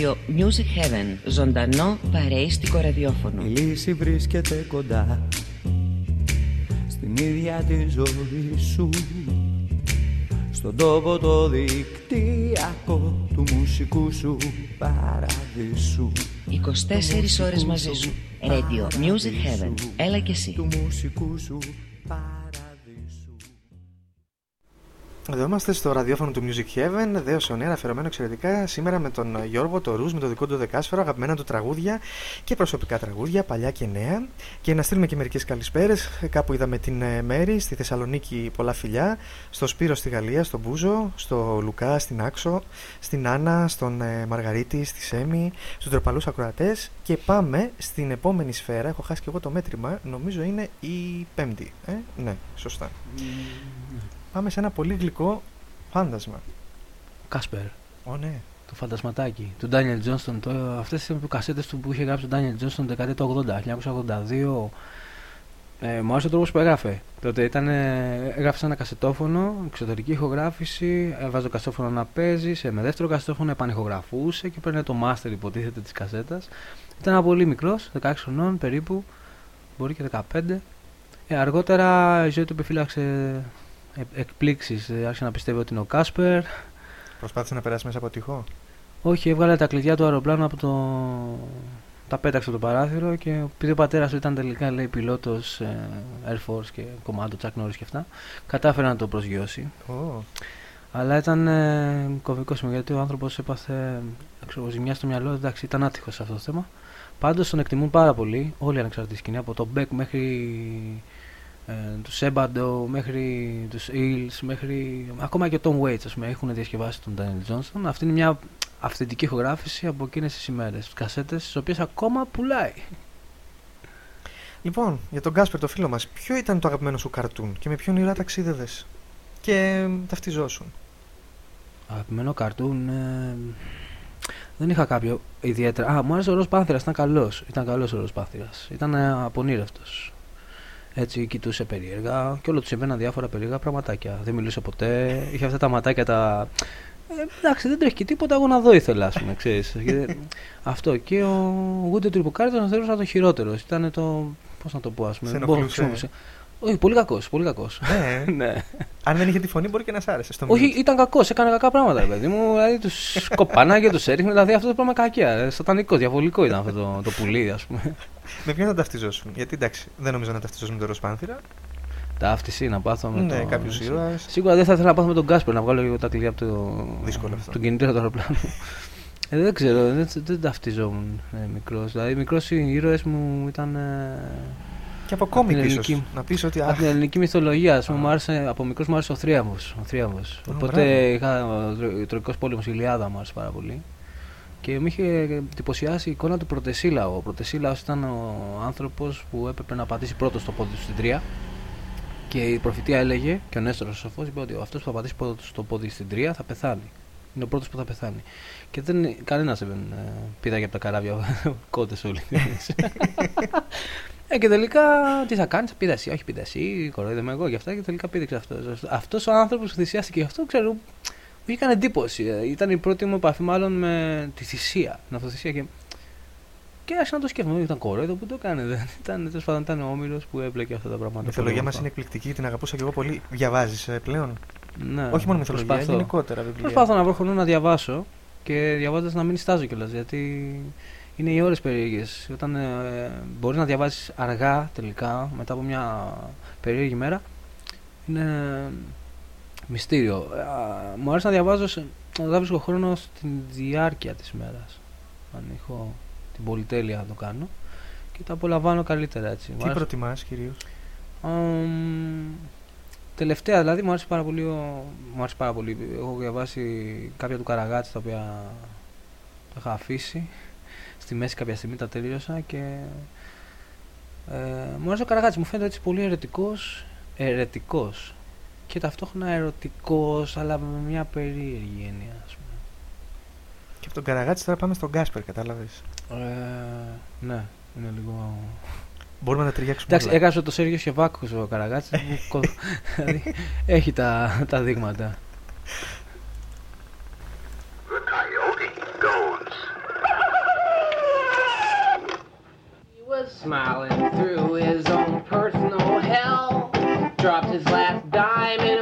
Radio Music Heaven. Ζωντανό παρέιστικο ραδιόφωνο. Η λύση βρίσκεται κοντά Στην ίδια τη ζωή σου Στον τόπο το δικτυακό Του μουσικού σου παραδείσου 24 ώρες μαζί σου. Radio Music Heaven. Έλα και εσύ. Του μουσικού σου Εδώ είμαστε στο ραδιόφωνο του Music Heaven, δέο on air, αφιερωμένο εξαιρετικά σήμερα με τον Γιώργο το Ρούζ, με το δικό του δεκάσφαιρο, αγαπημένα του τραγούδια και προσωπικά τραγούδια, παλιά και νέα. Και να στείλουμε και μερικές καλησπέρες. Κάπου είδαμε την ε, Μέρη, στη Θεσσαλονίκη πολλά φιλιά, στο Σπύρο στη Γαλλία, στον Μπούζο, στο Λουκά στην Άξο, στην Άννα, στον ε, Μαργαρίτη, στη Σέμι, στους τροπαλού ακροατές. Και πάμε στην επόμενη σφαίρα. Έχω χάσει και εγώ το μέτρημα, νομίζω είναι η Πέμπτη. Ε; Ναι, σωστά. Πάμε σε ένα πολύ γλυκό φάντασμα. Κάσπερ. Ω, ναι. Το φαντασματάκι του Daniel Johnston. Το, αυτές οι κασέτες του που είχε γράψει ο Daniel Johnston το δεκαετία του 80, 1982. Ε, μου άρεσε ο τρόπος που έγραφε. Τότε ήταν, ε, έγραφε ένα κασετόφωνο, εξωτερική ηχογράφηση, έβαζε το κασετόφωνο να παίζει, σε, με δεύτερο κασετόφωνο επανηχογραφούσε και παίρνει το master υποτίθεται της κασέτας. Ήταν ένα πολύ μικρός, 16 χρονών περίπου, μπορεί και 15. Ε, αργότερα η ζωή του επιφύλαξε εκπλήξεις. Ε, άρχισε να πιστεύει ότι είναι ο Κάσπερ. Προσπάθησε να περάσει μέσα από τυχό. Όχι, έβγαλε τα κλειδιά του αεροπλάνου από το. Τα πέταξε από το παράθυρο και επειδή ο πατέρας του ήταν τελικά λέει πιλότος ε, Air Force και κομμάτι Chuck Norris και αυτά, κατάφερε να το προσγειώσει. Oh. Αλλά ήταν ε, κομβικό σημείο γιατί ο άνθρωπος έπαθε ξέρω, ζημιά στο μυαλό. Εντάξει, ήταν άτυχος σε αυτό το θέμα. Πάντως τον εκτιμούν πάρα πολύ όλη η ανεξάρτητη σκηνή από τον Beck μέχρι ε, τους Sebadoh μέχρι τους Eels μέχρι ακόμα και ο Tom Waits ας πούμε, έχουν διασκευάσει τον Daniel Johnston αυτή είναι μια αυθεντική ηχογράφηση από εκείνες τις ημέρες τις κασέτες τις οποίες ακόμα πουλάει Λοιπόν, για τον Κάσπερ το φίλο μας ποιο ήταν το αγαπημένο σου καρτούν και με ποιον ήρωα ταξίδευες και ταυτιζόσουν; Αγαπημένο καρτούν ε, δεν είχα κάποιο ιδιαίτερα. Α, μου άρεσε ο Ρος Πάνθυρας, ήταν καλός. Ήταν καλός ο Ρος Πάνθυρας. Ήταν ε, απονήρευτος. Έτσι κοιτούσε περίεργα και όλο τους συμβαίναν διάφορα περίεργα πραγματάκια. Δεν μιλούσε ποτέ. Είχε αυτά τα ματάκια τα. Ε, εντάξει, δεν τρέχει και τίποτα. Εγώ να δω ήθελα, ας πούμε. Ξέρεις. Αυτό. Και ο Γούντε Τριποκάρη τον θεωρούσα το χειρότερο. Ήταν το. Πώς να το πω, ας πούμε. Όχι, πολύ κακός. Πολύ κακός. Ναι. ναι. Αν δεν είχε τη φωνή, μπορεί και να σ' άρεσε. Στο Όχι, ήταν κακός. Έκανε κακά πράγματα, παιδί μου. Δηλαδή τους κοπανάγε, τους έριχνε. Δηλαδή αυτό το πράγμα κακία. Ε, σατανικό, διαβολικό ήταν αυτό το, το πουλί, ας πούμε. Με ποιον να ταυτιζόσουν. Γιατί εντάξει, δεν νομίζω να ταυτιζόσουν με τον Ροσπάνθυρα. Ταύτιση, να πάθω με ναι, το... κάποιους ήρωες. Σίγουρα δεν θα ήθελα να πάθω με τον Κάσπερ να βγάλω λίγο τα κλειδιά από το. Δύσκολο αυτό. Τον κινητήρα του αεροπλάνου. ε, δεν ξέρω, δεν, δεν ταυτιζόμουν ε, μικρός. Δηλαδή, μικρός οι ήρωες μου ήταν. Ε, και από κόμικ ίσως, να πεις ότι... Από την ελληνική μυθολογία, ας πούμε, μου άρεσε, από μικρός μου άρεσε ο Θρίαμβος. Ο θρίαμβος. Οπότε είχα, ο Τροϊκός Πόλεμος, η Ιλιάδα μου άρεσε πάρα πολύ. Και με είχε εντυπωσιάσει η εικόνα του Πρωτεσίλαου. Ο Πρωτεσίλαος ήταν ο άνθρωπος που έπρεπε να πατήσει πρώτος στο πόδι του στην τρία. Και η προφητεία έλεγε, και ο Νέστορος ο σοφός είπε ότι αυτός που θα πατήσει πρώτος στο πόδι στην τρία θα πεθάνει. Είναι ο πρώτος που θα πεθάνει. Και δεν, κανένας δεν ε, πήδαγε από τα καράβια κότε όλοι. Ε, και τελικά τι θα κάνεις, πήδα εσύ, όχι πήδα εσύ, κοροϊδεύομαι εγώ και αυτά. Και τελικά πήδηξε αυτός. Αυτός ο άνθρωπος που θυσιάστηκε γι' αυτό, ξέρω, μου έκανε εντύπωση. Ε, ήταν η πρώτη μου επαφή, μάλλον με τη θυσία, την αυτοθυσία. Και, Και άρχισα να το σκέφτομαι. Ήταν κορόιδο που το έκανε. Δεν ήταν, τέλος πάντων, ήταν ο Όμηρο που έπλεκε αυτά τα πράγματα. Η μυθολογία μας είναι εκπληκτική, την αγαπούσα και εγώ πολύ. Διαβάζεις πλέον; Ναι, Όχι μόνο μυθολογία, προσπαθώ. γενικότερα βιβλία. Προσπαθώ να βρω χρόνο να διαβάσω και διαβάζοντας να μην στάζω κιόλας. Γιατί είναι οι ώρες περίεργες. Όταν ε, μπορείς να διαβάσει αργά τελικά, μετά από μια περίεργη μέρα, είναι μυστήριο. Ε, α, μου αρέσει να διαβάζω, σε- να βρίσκω χρόνο στη διάρκεια της μέρας. Αν έχω την πολυτέλεια να το κάνω και το απολαμβάνω καλύτερα έτσι. Μου Τι αρέσει- προτιμάς κυρίως; Αμ, τελευταία δηλαδή μου άρεσε πάρα πολύ, ο- μου άρεσε πάρα πολύ. Έχω διαβάσει κάποια του Καραγάτση τα οποία τα είχα αφήσει. Στη μέση κάποια στιγμή τα τελείωσα και ε, μου άρεσε ο Καραγάτση. Μου φαίνεται έτσι πολύ ερετικός, ερετικός και ταυτόχρονα ερωτικός αλλά με μια περίεργη έννοια ας πούμε. Και από τον Καραγάτση τώρα πάμε στον Κάσπερ, κατάλαβες. Ε, ναι, είναι λίγο... Μπορούμε να τα ταιριάξουμε. Εντάξει, όλα. έγραψε το Σέργιο Σεβάκος ο Καραγάτσης που κο- δηλαδή, έχει τα, τα δείγματα. He was smiling through his own personal hell. Dropped his time in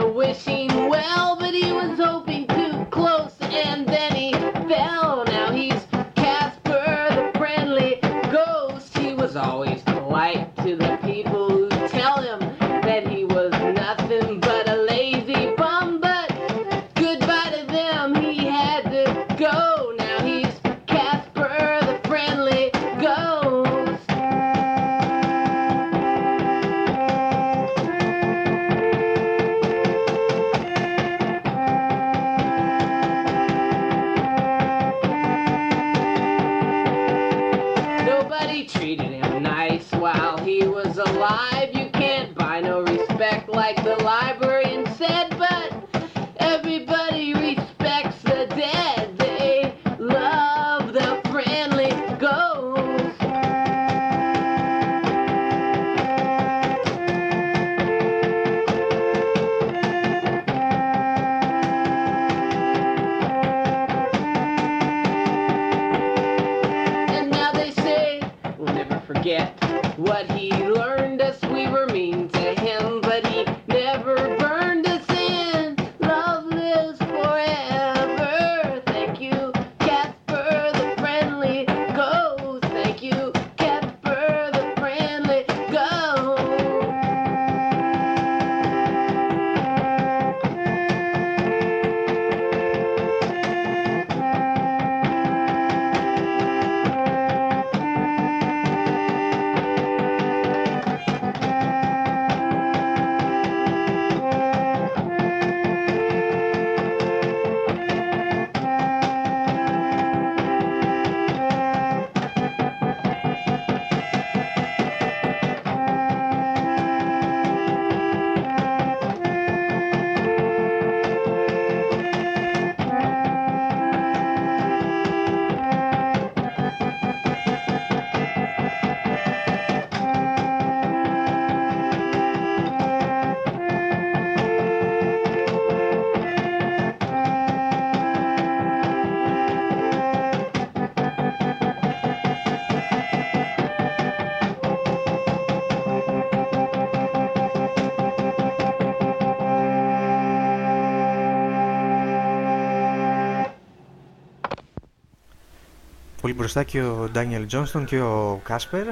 Πολύ μπροστά και ο Ντάνιελ Τζόνστον και ο Κάσπερ.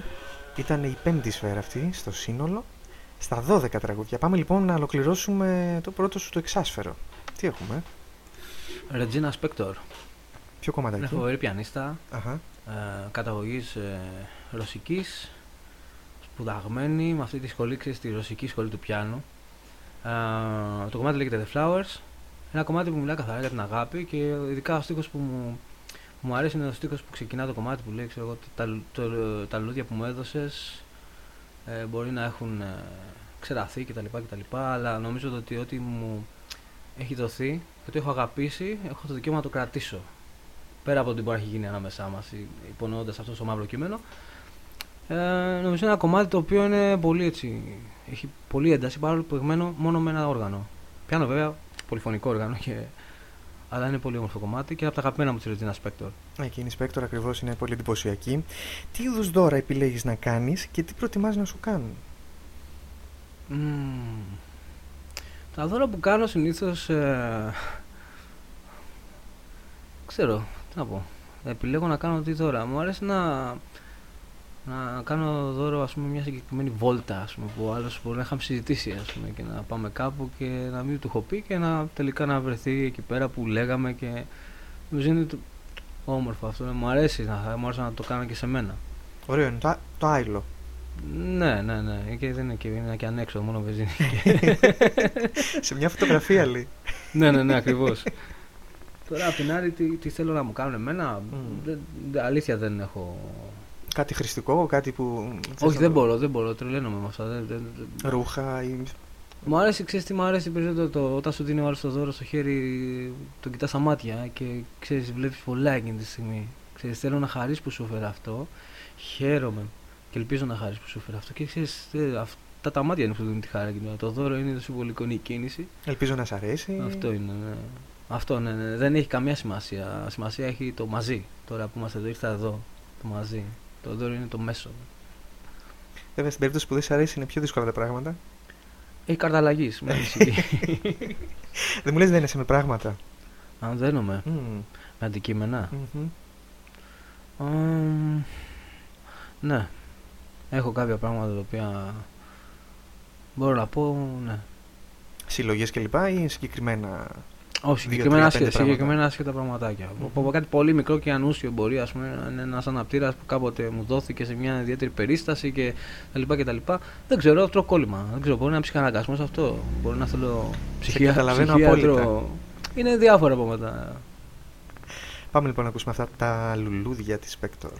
Ήταν η πέμπτη σφαίρα αυτή στο σύνολο. Στα 12 τραγούδια. Πάμε λοιπόν να ολοκληρώσουμε το πρώτο σου το εξάσφαιρο. Τι έχουμε, Regina Spector. ποιο κομματάκι; Είναι φοβερή πιανίστα, Αχα. ε, καταγωγής ε, ρωσικής, σπουδαγμένη με αυτή τη σχολή, ξέρεις, τη ρωσική σχολή του πιάνου. Ε, το κομμάτι λέγεται The Flowers. Ένα κομμάτι που μιλάει καθαρά για την αγάπη και ειδικά ο στίχος που μου, που μου αρέσει είναι ο στίχος που ξεκινά το κομμάτι που λέει, ξέρω εγώ, τα, το, τα λουλούδια που μου έδωσες ε, μπορεί να έχουν ε, ξεραθεί κτλ, κτλ. Αλλά νομίζω ότι ό,τι μου έχει δοθεί και το έχω αγαπήσει, έχω το δικαίωμα να το κρατήσω. Πέρα από ό,τι μπορεί να έχει γίνει ανάμεσά μας, υπονοώντας αυτό στο μαύρο κείμενο. Ε, νομίζω είναι ένα κομμάτι το οποίο είναι πολύ έτσι. Έχει πολύ ένταση παρόλο που εγμένο μόνο με ένα όργανο. Πιάνω βέβαια πολυφωνικό όργανο και Αλλά είναι πολύ όμορφο κομμάτι και από τα αγαπημένα μου της Regina Spector. Εκείνη η Spector ακριβώς είναι πολύ εντυπωσιακή. Τι είδους δώρα επιλέγεις να κάνεις και τι προτιμάς να σου κάνουν; Mm. Τα δώρα που κάνω συνήθως. Ε, ξέρω, τι να πω. Επιλέγω να κάνω τι δώρα. Μου αρέσει να, να κάνω δώρο ας πούμε, μια συγκεκριμένη βόλτα ας πούμε, που άλλος μπορεί να είχαμε συζητήσει ας πούμε, και να πάμε κάπου και να μην του έχω πει και να τελικά να βρεθεί εκεί πέρα που λέγαμε και μου είναι το... όμορφο αυτό. Μου αρέσει να, μου αρέσει να το κάνω και σε μένα. Ωραίο είναι το, το άϊλο. Ναι, ναι, ναι. Και δεν είναι και, είναι και ανέξω, μόνο βεζίνη. σε μια φωτογραφία λέει. ναι, ναι, ναι, ακριβώς. Τώρα απ' την άλλη τι, τι θέλω να μου κάνουν εμένα, mm. αλήθεια δεν έχω Κάτι χρηστικό, κάτι που. Όχι, δεν μπορώ, δεν μπορώ. Τρελαίνομαι με αυτά. Δεν, δεν, Ρούχα ή. Μου άρεσε, ξέρεις τι μου άρεσε περισσότερο το, όταν σου δίνει ο άλλος το δώρο στο χέρι, τον κοιτάς στα μάτια και ξέρεις, βλέπεις πολλά εκείνη τη στιγμή. Ξέρεις, θέλω να χαρίσει που σου έφερε αυτό. Χαίρομαι και ελπίζω να χαρίσει που σου έφερε αυτό. Και ξέρεις, αυτά τα μάτια είναι που δίνουν τη χάρη. Το δώρο είναι το συμβολικό, είναι η κίνηση. Ελπίζω να σ' αρέσει. Αυτό είναι, ναι. Αυτό ναι, ναι. Δεν έχει καμία σημασία. Σημασία έχει το μαζί. Τώρα που είμαστε εδώ, ήρθα εδώ. Το μαζί. Το δώρο είναι το μέσο. Βέβαια, στην περίπτωση που δεν σε αρέσει είναι πιο δύσκολα τα πράγματα. Έχει καρταλλαγή. δεν μου λες, δεν είσαι με πράγματα. Αν δένομαι. Mm. Με αντικείμενα. Mm-hmm. Um, ναι. Έχω κάποια πράγματα τα οποία μπορώ να πω, ναι. Συλλογές κλπ. ή συγκεκριμένα όχι, συγκεκριμένα, άσχετα, συγκεκριμένα άσχετα πραγματάκια. Mm-hmm. Από κάτι πολύ μικρό και ανούσιο μπορεί, ας πούμε, να είναι ένας αναπτήρας που κάποτε μου δόθηκε σε μια ιδιαίτερη περίσταση και τα λοιπά και τα λοιπά. Δεν ξέρω, αυτό κόλλημα. Δεν ξέρω, μπορεί να είναι ψυχαναγκασμός αυτό. Μπορεί να θέλω ψυχίατρο. Είναι διάφορα πράγματα. Πάμε λοιπόν να ακούσουμε αυτά τα λουλούδια της Spector.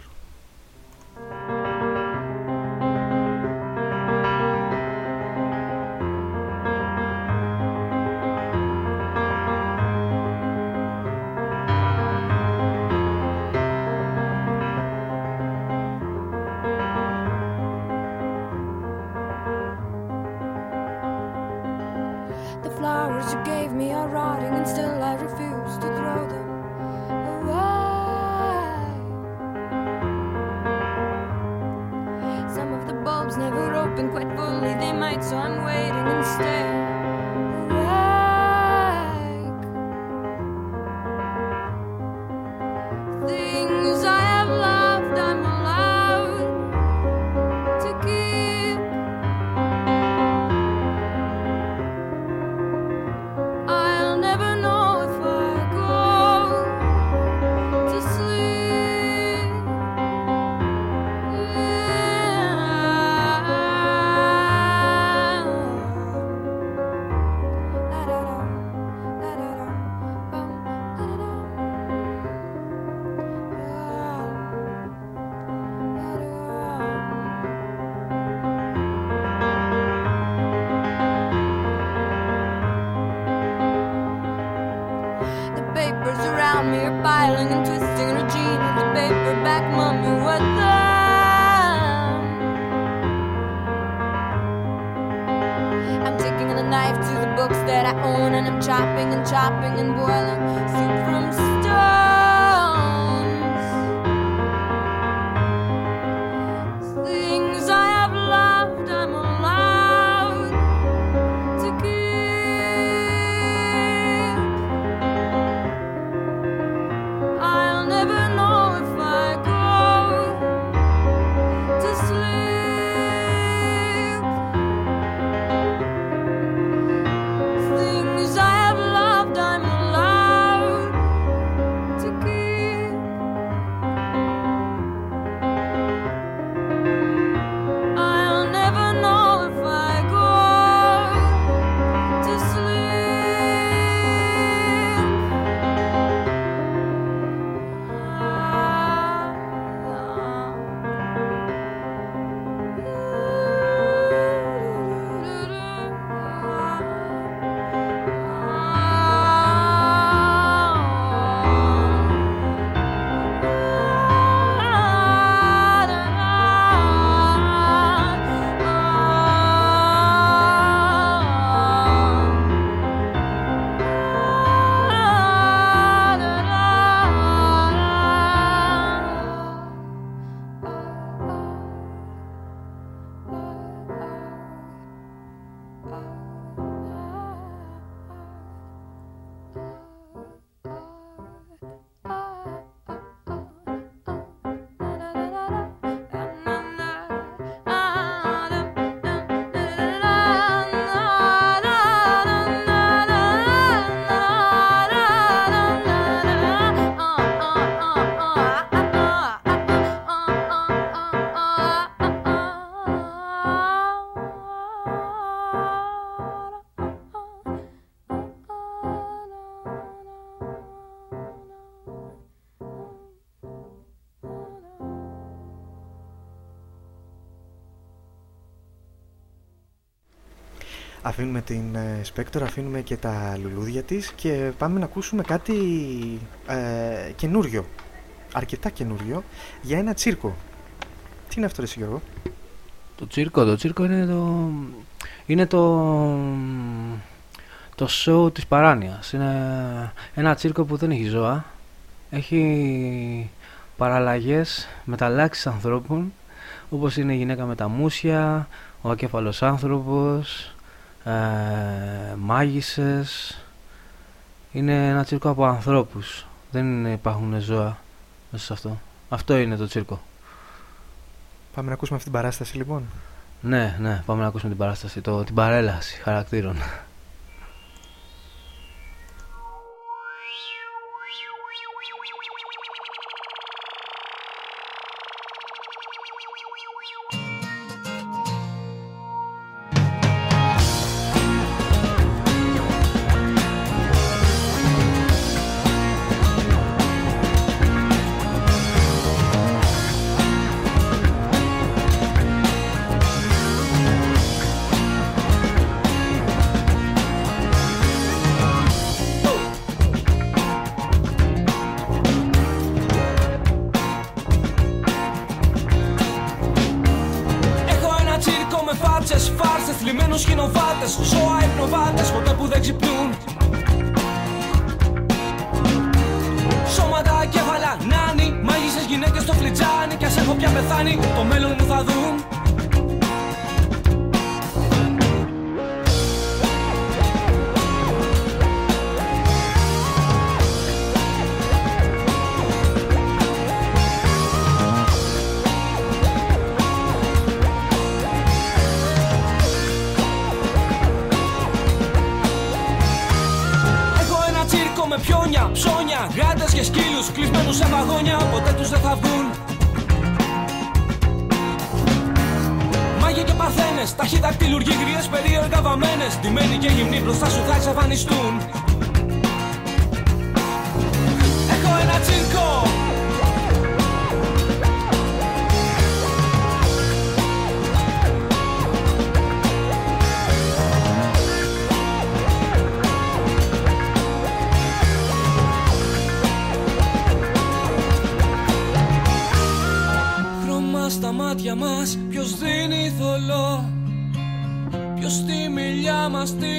Αφήνουμε την ε, Spector, αφήνουμε και τα λουλούδια της και πάμε να ακούσουμε κάτι ε, καινούριο, αρκετά καινούριο, για ένα τσίρκο. Τι είναι αυτό ρε Γιώργο; Το τσίρκο, το τσίρκο είναι το, είναι το, το show της παράνοιας. Είναι ένα τσίρκο που δεν έχει ζώα. Έχει παραλλαγές, μεταλλάξεις ανθρώπων, όπως είναι η γυναίκα με τα μουσια, ο ακέφαλος άνθρωπος, ε, μάγισσες. Είναι ένα τσίρκο από ανθρώπους. Δεν υπάρχουν ζώα μέσα σε αυτό. Αυτό είναι το τσίρκο. Πάμε να ακούσουμε αυτή την παράσταση λοιπόν. Ναι, ναι, πάμε να ακούσουμε την παράσταση, το, την παρέλαση χαρακτήρων. στο φλιτζάνι και ας έχω πια πεθάνει. Το μέλλον μου θα δουν. Με πιόνια, ψώνια, γάτες και σκύρια κλεισμένους σε παγόνια ποτέ τους δεν θα βγουν. Μάγοι και παθαίνες, ταχυδακτηλουργοί γριές περίεργα βαμμένες. Ντυμένοι και γυμνοί μπροστά σου θα εξαφανιστούν. Έχω ένα τσίρκο. Είμαστε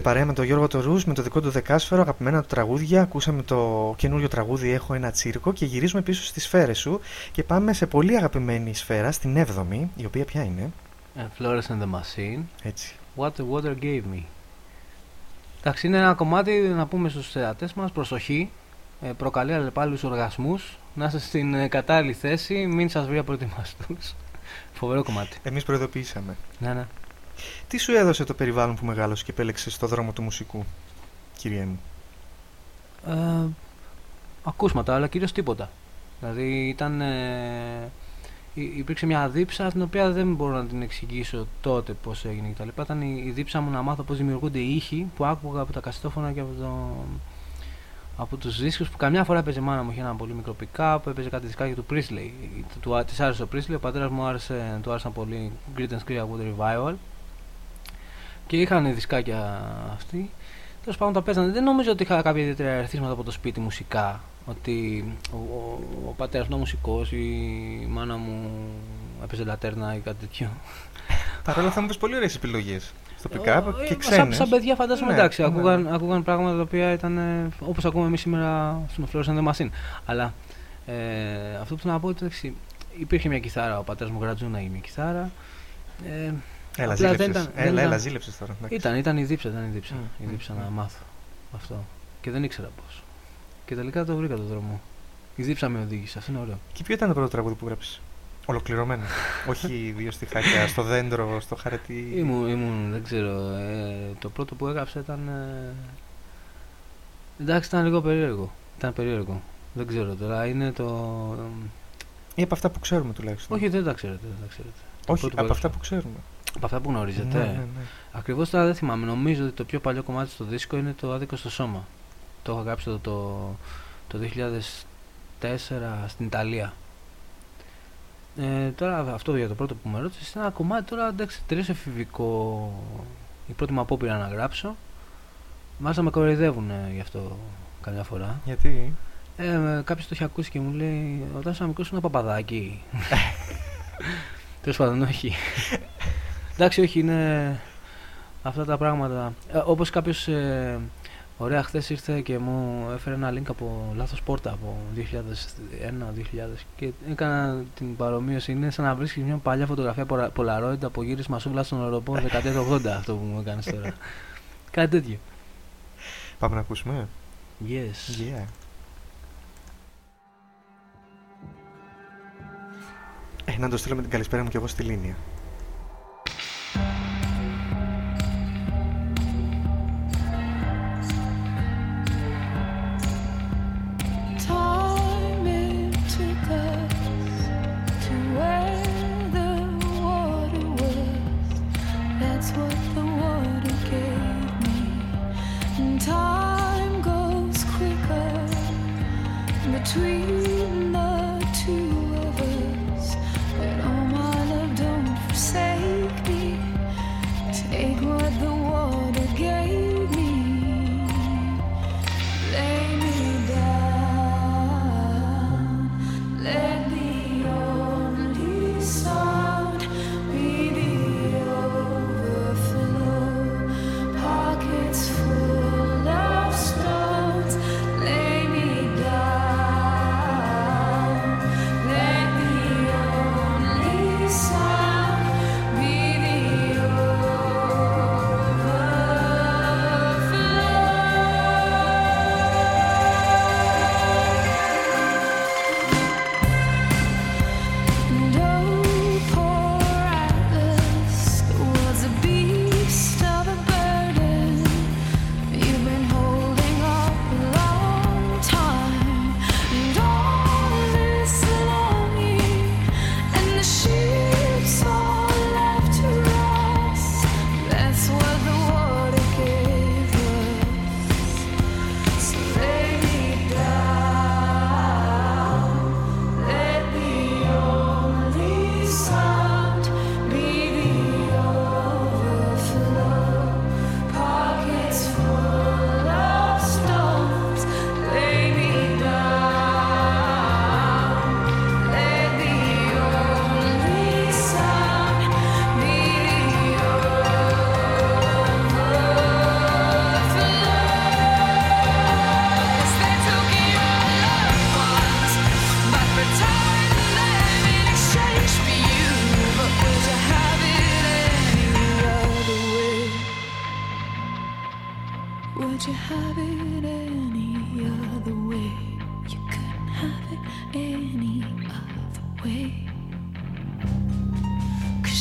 παρέα με τον Γιώργο Τορούς, με το δικό του δεκάσφαιρο, αγαπημένα του τραγούδια. Ακούσαμε το καινούριο τραγούδι Έχω ένα τσίρκο και γυρίζουμε πίσω στη σφαίρα σου και πάμε σε πολύ αγαπημένη σφαίρα, στην 7η, η οποία ποια είναι; Ε, Flores and the Machine. Έτσι. What the Water Gave Me. Εντάξει, είναι ένα κομμάτι να πούμε στους θεατές μας, προσοχή, ε, προκαλεί αλλεπάλληλους οργασμούς, να είστε στην ε, κατάλληλη θέση, μην σας βρει απροετοιμαστούς. Φοβερό κομμάτι. Εμείς προειδοποιήσαμε. Ναι, ναι. Τι σου έδωσε το περιβάλλον που μεγάλωσε και επέλεξε στο δρόμο του μουσικού, κύριε μου; Ε, ακούσματα, αλλά κυρίως τίποτα. Δηλαδή ήταν... Ε, υ- υπήρξε μια δίψα την οποία δεν μπορώ να την εξηγήσω τότε πώς έγινε κτλ. Ήταν η, η δίψα μου να μάθω πώς δημιουργούνται οι ήχοι που άκουγα από τα κασετόφωνα και από, το, από τους δίσκους που καμιά φορά έπαιζε η μάνα μου είχε ένα πολύ μικρό pick-up, έπαιζε κάτι δισκάκι του Priestley. Του, του, της άρεσε ο Priestley, ο πατέρας μου άρεσε, του άρεσαν πολύ Creedence Clearwater Revival και είχαν δισκάκια αυτοί. Τέλος πάντων τα παίζανε. Δεν νομίζω ότι είχα κάποια ιδιαίτερα ερεθίσματα από το σπίτι μουσικά. Ότι ο, ο, ο πατέρας μου ήταν μουσικός ή η μάνα μου έπαιζε λατέρνα ή κάτι τέτοιο. Παρ' όλα αυτά μου πες πολύ ωραίες επιλογές. Στο pick-up Ε, και σαν, ξένες. σαν παιδιά φαντάζομαι Ναι, εντάξει, ναι. ακούγαν, ακούγαν πράγματα τα οποία ήταν όπως ακούμε εμείς σήμερα στο Flores and the Machine. Αλλά ε, αυτό που θέλω να πω ότι εντάξει, υπήρχε μια κιθάρα, ο πατέρας μου γρατζούνα ή μια κιθάρα. Ε, Έλα, απλά δεν ζήλεψες. ήταν- δεν Έλα, ήταν- έλα, ζήλεψες τώρα. εντάξει. Ήταν, ήταν η δίψα, ήταν η δίψα. Μμ, η μμ, δίψα μμ. να μάθω αυτό. Και δεν ήξερα πώς. Και τελικά το βρήκα το δρόμο. Η δίψα με οδήγησε, αυτό είναι ωραίο. Και ποιο ήταν το πρώτο τραγούδι που γράψεις. Ολοκληρωμένο. Όχι δύο στιχάκια στο δέντρο, στο χαρτί. Ήμουν, ήμουν, δεν ξέρω. Ε, το πρώτο που έγραψα ήταν. Ε, εντάξει, ήταν λίγο περίεργο. Ήταν περίεργο. Δεν ξέρω τώρα. Είναι το. Ή από αυτά που ξέρουμε τουλάχιστον. Όχι, δεν τα ξέρετε. Δεν τα ξέρετε. Το Όχι, πρώτο που από αυτά έγραψα. που ξέρουμε. Από αυτά που γνωρίζετε. Ναι, ναι, ναι. Ακριβώς τώρα δεν θυμάμαι. Νομίζω ότι το πιο παλιό κομμάτι στο δίσκο είναι το Άδικο στο Σώμα. Το είχα γράψει το, το, το 2004 στην Ιταλία. Ε, τώρα αυτό για το πρώτο που με ρώτησες είναι ένα κομμάτι τώρα εντάξει τελείως εφηβικό η πρώτη μου απόπειρα να γράψω μάλιστα με κοροϊδεύουν ε, γι' αυτό καμιά φορά Γιατί; ε, με- κάποιος το έχει ακούσει και μου λέει όταν είσαι μικρός είναι ένα παπαδάκι τέλος πάντων όχι. Εντάξει όχι είναι αυτά τα πράγματα. Ε, όπως κάποιος ε, ωραία χθες ήρθε και μου έφερε ένα link από λάθος πόρτα από 2001-2000 και έκανα την παρομοίωση. Είναι σαν να βρίσκεις μια παλιά φωτογραφία πολα- Polaroid από γύρισμα σούβλα στον οροπό δεκαετία του 80 αυτό που μου έκανες τώρα. Κάτι τέτοιο. Πάμε να ακούσουμε. yes. Yeah. Ε, να το στείλω με την καλησπέρα μου κι εγώ στη Λίνια. Time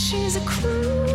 She's a cruel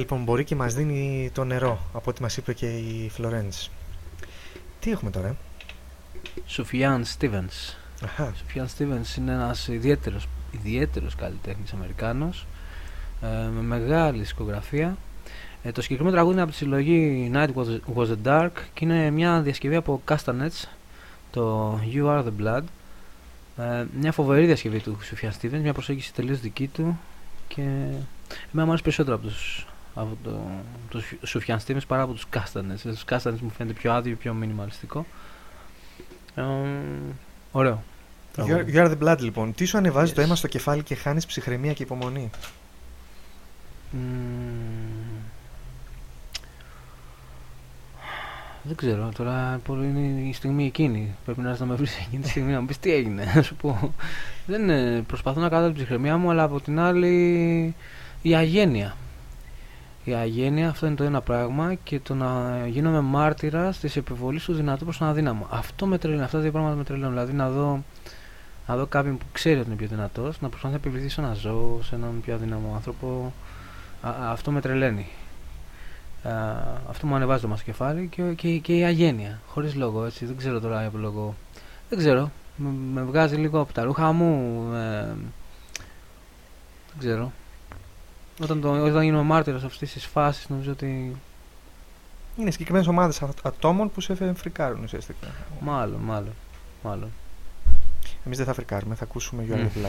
λοιπόν μπορεί και μας δίνει το νερό από ό,τι μας είπε και η Φλωρέντς. Τι έχουμε τώρα, ε; Σουφιάν Στίβενς. Αχα. Σουφιάν Στίβενς είναι ένας ιδιαίτερος, ιδιαίτερος καλλιτέχνης Αμερικάνος ε, με μεγάλη δισκογραφία. Ε, το συγκεκριμένο τραγούδι είναι από τη συλλογή Night Was, Was the Dark και είναι μια διασκευή από Castanets, το You Are the Blood. Ε, μια φοβερή διασκευή του Σουφιάν Στίβενς, μια προσέγγιση τελείως δική του και εμένα μου αρέσει περισσότερο από τους από το, το Σουφιάν Στίβενς παρά από τους Castanets. Τους Castanets μου φαίνεται πιο άδειο, πιο μινιμαλιστικό. Ε, ωραίο. You are, you are the blood λοιπόν. Τι σου ανεβάζει το αίμα στο κεφάλι και χάνεις ψυχραιμία και υπομονή; Μμμ. Δεν ξέρω, τώρα πολύ είναι η στιγμή εκείνη. Πρέπει να έρθει να με βρεις εκείνη τη στιγμή να μου πεις τι έγινε. Να σου πω. Δεν είναι, προσπαθώ να κάνω την ψυχραιμία μου, αλλά από την άλλη η αγένεια. Η αγένεια, αυτό είναι το ένα πράγμα και το να γίνομαι μάρτυρας της επιβολής του δυνατού προς τον αδύναμο. Αυτό με τρελαίνει, αυτά τα δύο πράγματα με τρελαίνουν. Δηλαδή να δω, να δω κάποιον που ξέρει ότι είναι πιο δυνατός, να προσπαθεί να επιβληθεί σε ένα ζώο, σε έναν πιο αδύναμο άνθρωπο. Α, α, αυτό με τρελαίνει. Α, αυτό μου ανεβάζει το μας κεφάλι και, και, και η αγένεια. Χωρίς λόγο, έτσι. Δεν ξέρω τώρα για ποιο λόγο. Δεν ξέρω. Με, με βγάζει λίγο από τα ρούχα μου. ε, δεν ξέρω. Όταν, το, όταν γίνω μάρτυρας αυτής της φάσης νομίζω ότι Είναι συγκεκριμένες ομάδες ατόμων που σε φρικάρουν ουσιαστικά. μάλλον, μάλλον, μάλλον. Εμείς δεν θα φρικάρουμε, θα ακούσουμε You Are Μμ.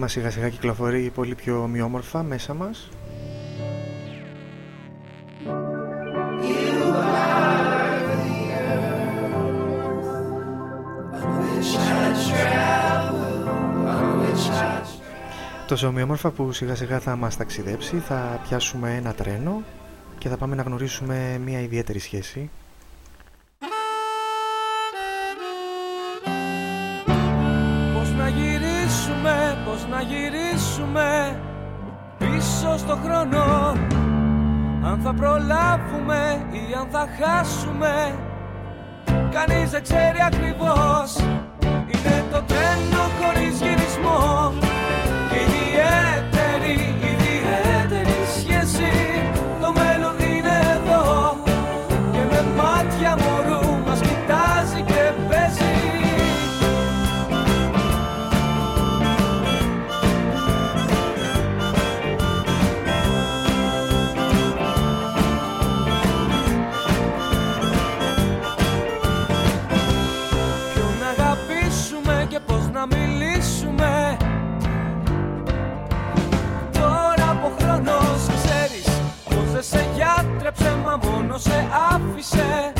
The Blood. Το είμαι σιγά σιγά κυκλοφορεί πολύ πιο ομοιόμορφα μέσα μας. Τόσο ομοιόμορφα που σιγά σιγά θα μας ταξιδέψει, θα πιάσουμε ένα τρένο και θα πάμε να γνωρίσουμε μια ιδιαίτερη σχέση θα χάσουμε. Κανείς δεν ξέρει ακριβώς. Είναι το τρένο χωρίς γυρισμό μόνο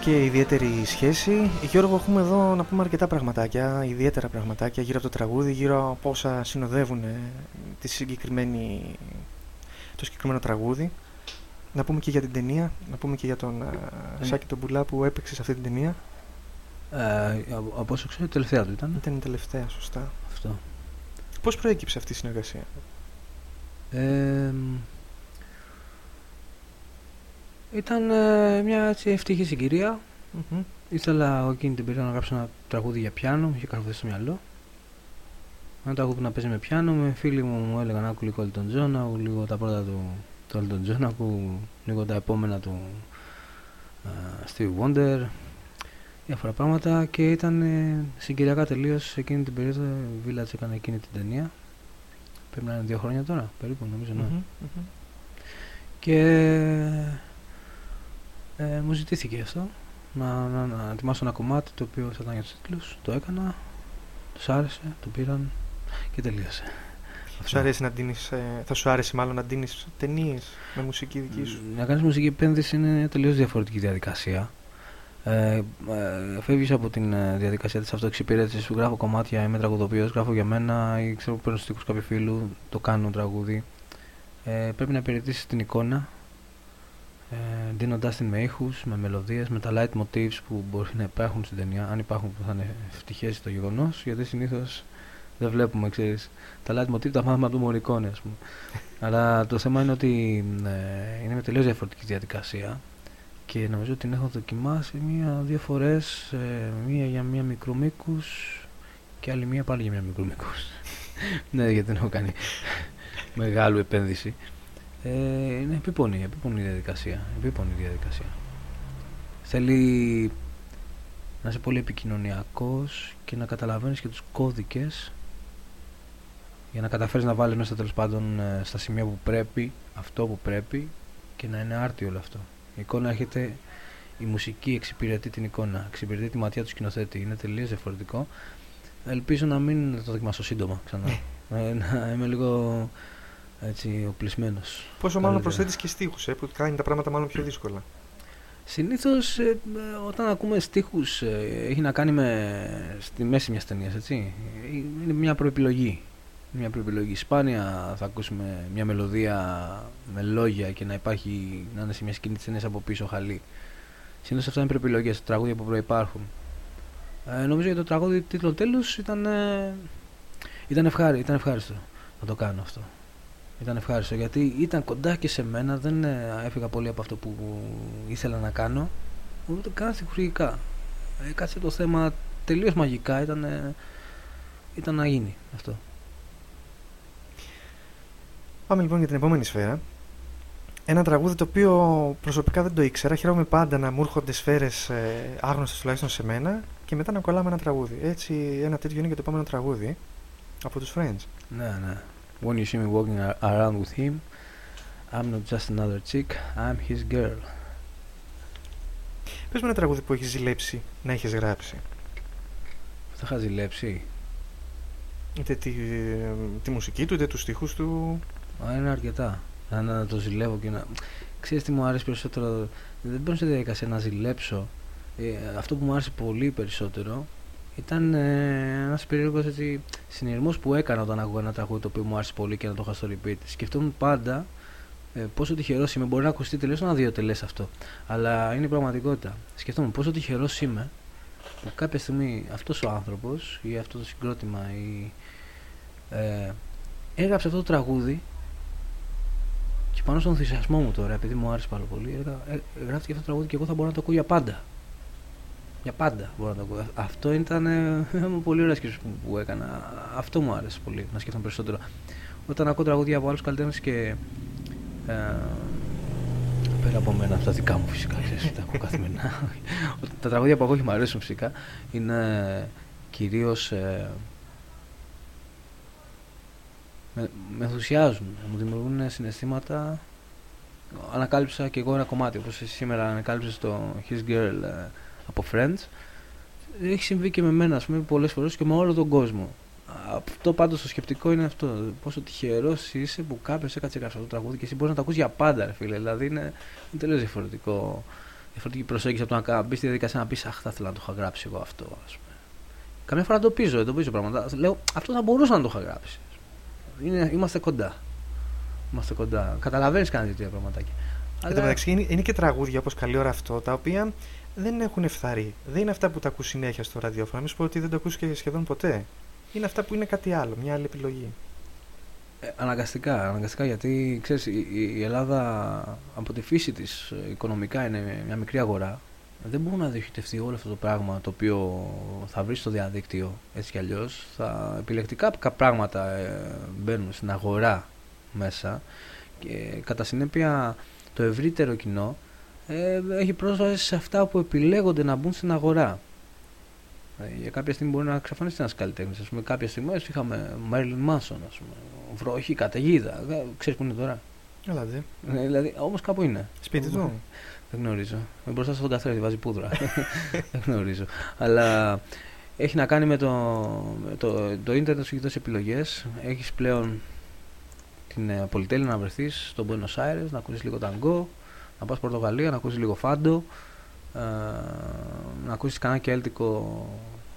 και ιδιαίτερη σχέση. Γιώργο, έχουμε εδώ να πούμε αρκετά πραγματάκια, ιδιαίτερα πραγματάκια γύρω από το τραγούδι, γύρω από όσα συνοδεύουν ε, τη συγκεκριμένη, το συγκεκριμένο τραγούδι. Να πούμε και για την ταινία, να πούμε και για τον ε, Σάκη τον Πουλά που έπαιξε σε αυτή την ταινία. Ε, από- από όσο ξέρω, η τελευταία του ήταν. Ήταν η τελευταία, σωστά. Αυτό. Πώς προέκυψε αυτή η συνεργασία; Ε, ήταν ε, μια έτσι ευτυχή συγκυρία. Μμμ. Ήθελα εγώ εκείνη την περίοδο να γράψω ένα τραγούδι για πιάνο, μου είχε καρφωθεί στο μυαλό. Ένα τραγούδι που να παίζει με πιάνο, με φίλοι μου μου έλεγαν άκου λίγο Elton John, άκου λίγο τα πρώτα του, του Elton John, άκου λίγο τα επόμενα του ε, Steve Wonder. διάφορα πράγματα και ήταν ε, συγκυριακά τελείως εκείνη την περίοδο. Η Village έκανε εκείνη την ταινία. Πρέπει να είναι δύο χρόνια τώρα, περίπου νομίζω. Ναι. Μμμ, μμμ. Και ε, μου ζητήθηκε αυτό να, να, να ετοιμάσω ένα κομμάτι το οποίο θα ήταν για τους τίτλους. Το έκανα, τους άρεσε, το πήραν και τελείωσε. Θα σου αρέσει να ντύνεις, ε, θα σου άρεσε μάλλον να ντύνεις ταινίες με μουσική δική σου; Να κάνεις μουσική επένδυση είναι τελείως διαφορετική διαδικασία. Ε, ε, φεύγεις από την ε, διαδικασία της αυτοεξυπηρέτησης σου, γράφω κομμάτια, είμαι τραγουδοποιός, γράφω για μένα ή ξέρω που παίρνω στίχους κάποιου φίλου, το κάνω τραγούδι. Ε, πρέπει να υπηρετήσεις την εικόνα, ε, δίνοντάς την με ήχους, με μελωδίες, με τα light motifs που μπορεί να υπάρχουν στην ταινία, αν υπάρχουν που θα είναι ευτυχές το γεγονός, γιατί συνήθως δεν βλέπουμε, ξέρεις, τα light motifs τα μάθαμε από το Μωρικόνη, ας πούμε. Αλλά το θέμα είναι ότι ε, είναι με τελείως διαφορετική διαδικασία και νομίζω ότι την έχω δοκιμάσει μία-δύο φορές, ε, μία για μία μικρού μήκους και άλλη μία πάλι για μία μικρού μήκους. ναι, γιατί δεν έχω κάνει μεγάλου επένδυση. Ε, είναι επίπονη, επίπονη διαδικασία. Επίπονη διαδικασία. Θέλει να είσαι πολύ επικοινωνιακός και να καταλαβαίνεις και τους κώδικες για να καταφέρεις να βάλεις μέσα τέλος πάντων ε, στα σημεία που πρέπει, αυτό που πρέπει και να είναι άρτιο όλο αυτό. Η εικόνα έρχεται, η μουσική εξυπηρετεί την εικόνα, εξυπηρετεί τη ματιά του σκηνοθέτη. Είναι τελείως διαφορετικό. Ελπίζω να μην το δοκιμάσω σύντομα ξανά. ε, να είμαι λίγο έτσι οπλισμένος. Πόσο μάλλον Καλύτερα. προσθέτεις και στίχους, ε, που κάνει τα πράγματα μάλλον πιο δύσκολα. Συνήθως ε, ε, όταν ακούμε στίχους ε, έχει να κάνει με στη μέση μιας ταινίας, έτσι. Ε, Είναι μια προεπιλογή. Μια προεπιλογή. Σπάνια θα ακούσουμε μια μελωδία με λόγια και να υπάρχει να είναι σε μια σκηνή της ταινίας από πίσω χαλί. Συνήθως αυτά είναι προεπιλογές, τραγούδια που προϋπάρχουν. Ε, νομίζω για το τραγούδι τίτλο τέλους ήταν, ε, ήταν, ευχάρι, ήταν ευχάριστο να το κάνω αυτό. Ήταν ευχάριστο γιατί ήταν κοντά και σε μένα, δεν ε, έφυγα πολύ από αυτό που ήθελα να κάνω. Ούτε καν στοιχουργικά. Ε, κάτσε το θέμα τελείως μαγικά, ήταν, ε, ήταν να γίνει αυτό. Πάμε λοιπόν για την επόμενη σφαίρα. Ένα τραγούδι το οποίο προσωπικά δεν το ήξερα. Χαίρομαι πάντα να μου έρχονται σφαίρες ε, άγνωστες τουλάχιστον σε μένα και μετά να κολλάμε ένα τραγούδι. Έτσι, ένα τέτοιο είναι και το επόμενο τραγούδι από τους Friends. Ναι, ναι. When you see me walking a- around with him, I'm not just another chick, I'm his girl. Πες μου ένα τραγούδι που έχεις ζηλέψει να έχεις γράψει. Θα είχα ζηλέψει. Είτε τη, τη μουσική του, είτε τους στίχους του. Α, είναι αρκετά. Να, να το ζηλεύω και να. Ξέρεις τι μου άρεσε περισσότερο. Δεν μπαίνω σε διαδικασία να ζηλέψω. Ε, αυτό που μου άρεσε πολύ περισσότερο ήταν ε, ένας περίεργος έτσι συνειρμός που έκανα όταν άκουγα ένα τραγούδι το οποίο μου άρεσε πολύ και να το είχα στο repeat. Σκεφτόμουν πάντα ε, πόσο τυχερός είμαι. Μπορεί να ακουστεί τελείως αναδιοτελέ αυτό. Αλλά είναι η πραγματικότητα. Σκεφτόμουν πόσο τυχερός είμαι που κάποια στιγμή αυτός ο άνθρωπος ή αυτό το συγκρότημα ή, ε, έγραψε αυτό το τραγούδι και πάνω στον ενθουσιασμό μου τώρα, επειδή μου άρεσε πάρα πολύ, έλεγα, ε, γράφτηκε αυτό το τραγούδι και εγώ θα μπορώ να το ακούω για πάντα. Για πάντα μπορώ να το ακούω. Αυτό ήταν ε, πολύ ωραία σκέψη που, που έκανα. Αυτό μου άρεσε πολύ να σκεφτώ περισσότερο. Όταν ακούω τραγούδια από άλλους καλλιτέχνες και. Ε, πέρα από μένα, από τα δικά μου φυσικά, ξέρεις, τα ακούω καθημερινά. τα τραγούδια που ακούω και μου αρέσουν φυσικά είναι κυρίως. Ε, με, με ενθουσιάζουν, μου δημιουργούν συναισθήματα. Ανακάλυψα και εγώ ένα κομμάτι, όπως εσύ σήμερα ανακάλυψες το His Girl ε, από Friends. Έχει συμβεί και με μένα, ας πούμε, πολλές φορές και με όλο τον κόσμο. Αυτό πάντως το σκεπτικό είναι αυτό. Πόσο τυχερός είσαι που κάποιος έκατσε και αυτό το τραγούδι και εσύ μπορείς να το ακούσει για πάντα, ρε φίλε. Δηλαδή είναι, είναι τελείως διαφορετικό. Διαφορετική προσέγγιση από το να μπεις στη διαδικασία να πεις Αχ, θα ήθελα να το είχα γράψει εγώ αυτό, ας πούμε. Καμιά φορά το πίζω, το πίζω πράγματα. Λέω Αυτό θα μπορούσα να το είχα γράψει. Είναι, είμαστε κοντά. Είμαστε κοντά. Καταλαβαίνεις κανένα τέτοια πραγματάκια. Εν τω μεταξύ είναι, είναι και τραγούδια όπως καλή ώρα αυτό, τα οποία δεν έχουν ευθαρεί. Δεν είναι αυτά που τα ακούς συνέχεια στο ραδιόφωνο. Να μην σου πω ότι δεν τα ακούς και σχεδόν ποτέ. Είναι αυτά που είναι κάτι άλλο, μια άλλη επιλογή. Ε, αναγκαστικά, αναγκαστικά γιατί ξέρεις, η, η- η Ελλάδα από τη φύση της ε, οικονομικά είναι μια μικρή αγορά. Δεν μπορεί να διοχετευτεί όλο αυτό το πράγμα το οποίο θα βρεις στο διαδίκτυο έτσι κι αλλιώς. Θα, επιλεκτικά κα- πράγματα ε, μπαίνουν στην αγορά μέσα και κατά συνέπεια το ευρύτερο κοινό ε, έχει πρόσβαση σε αυτά που επιλέγονται να μπουν στην αγορά. Ε, Για κάποια στιγμή μπορεί να εξαφανιστεί ένας καλλιτέχνης. Α πούμε, κάποια στιγμή είχαμε Marilyn Manson, ας πούμε. Βροχή, καταιγίδα. Ξέρεις που είναι τώρα. Έλα, δε. Ε, δηλαδή, όμως κάπου είναι. Σπίτι του. Δεν γνωρίζω. Ε, Μπροστά στον καθρέφτη βάζει πούδρα. Δεν γνωρίζω. Αλλά έχει να κάνει με το, με το, το ίντερνετ σου έχει δώσει επιλογές. Έχεις πλέον την ε, πολυτέλεια να βρεθείς στο Buenos Aires, να ακούσεις λίγο ταγκό, να πας Πορτογαλία, να ακούσεις λίγο φάντο, ε, να ακούσεις κανένα κέλτικο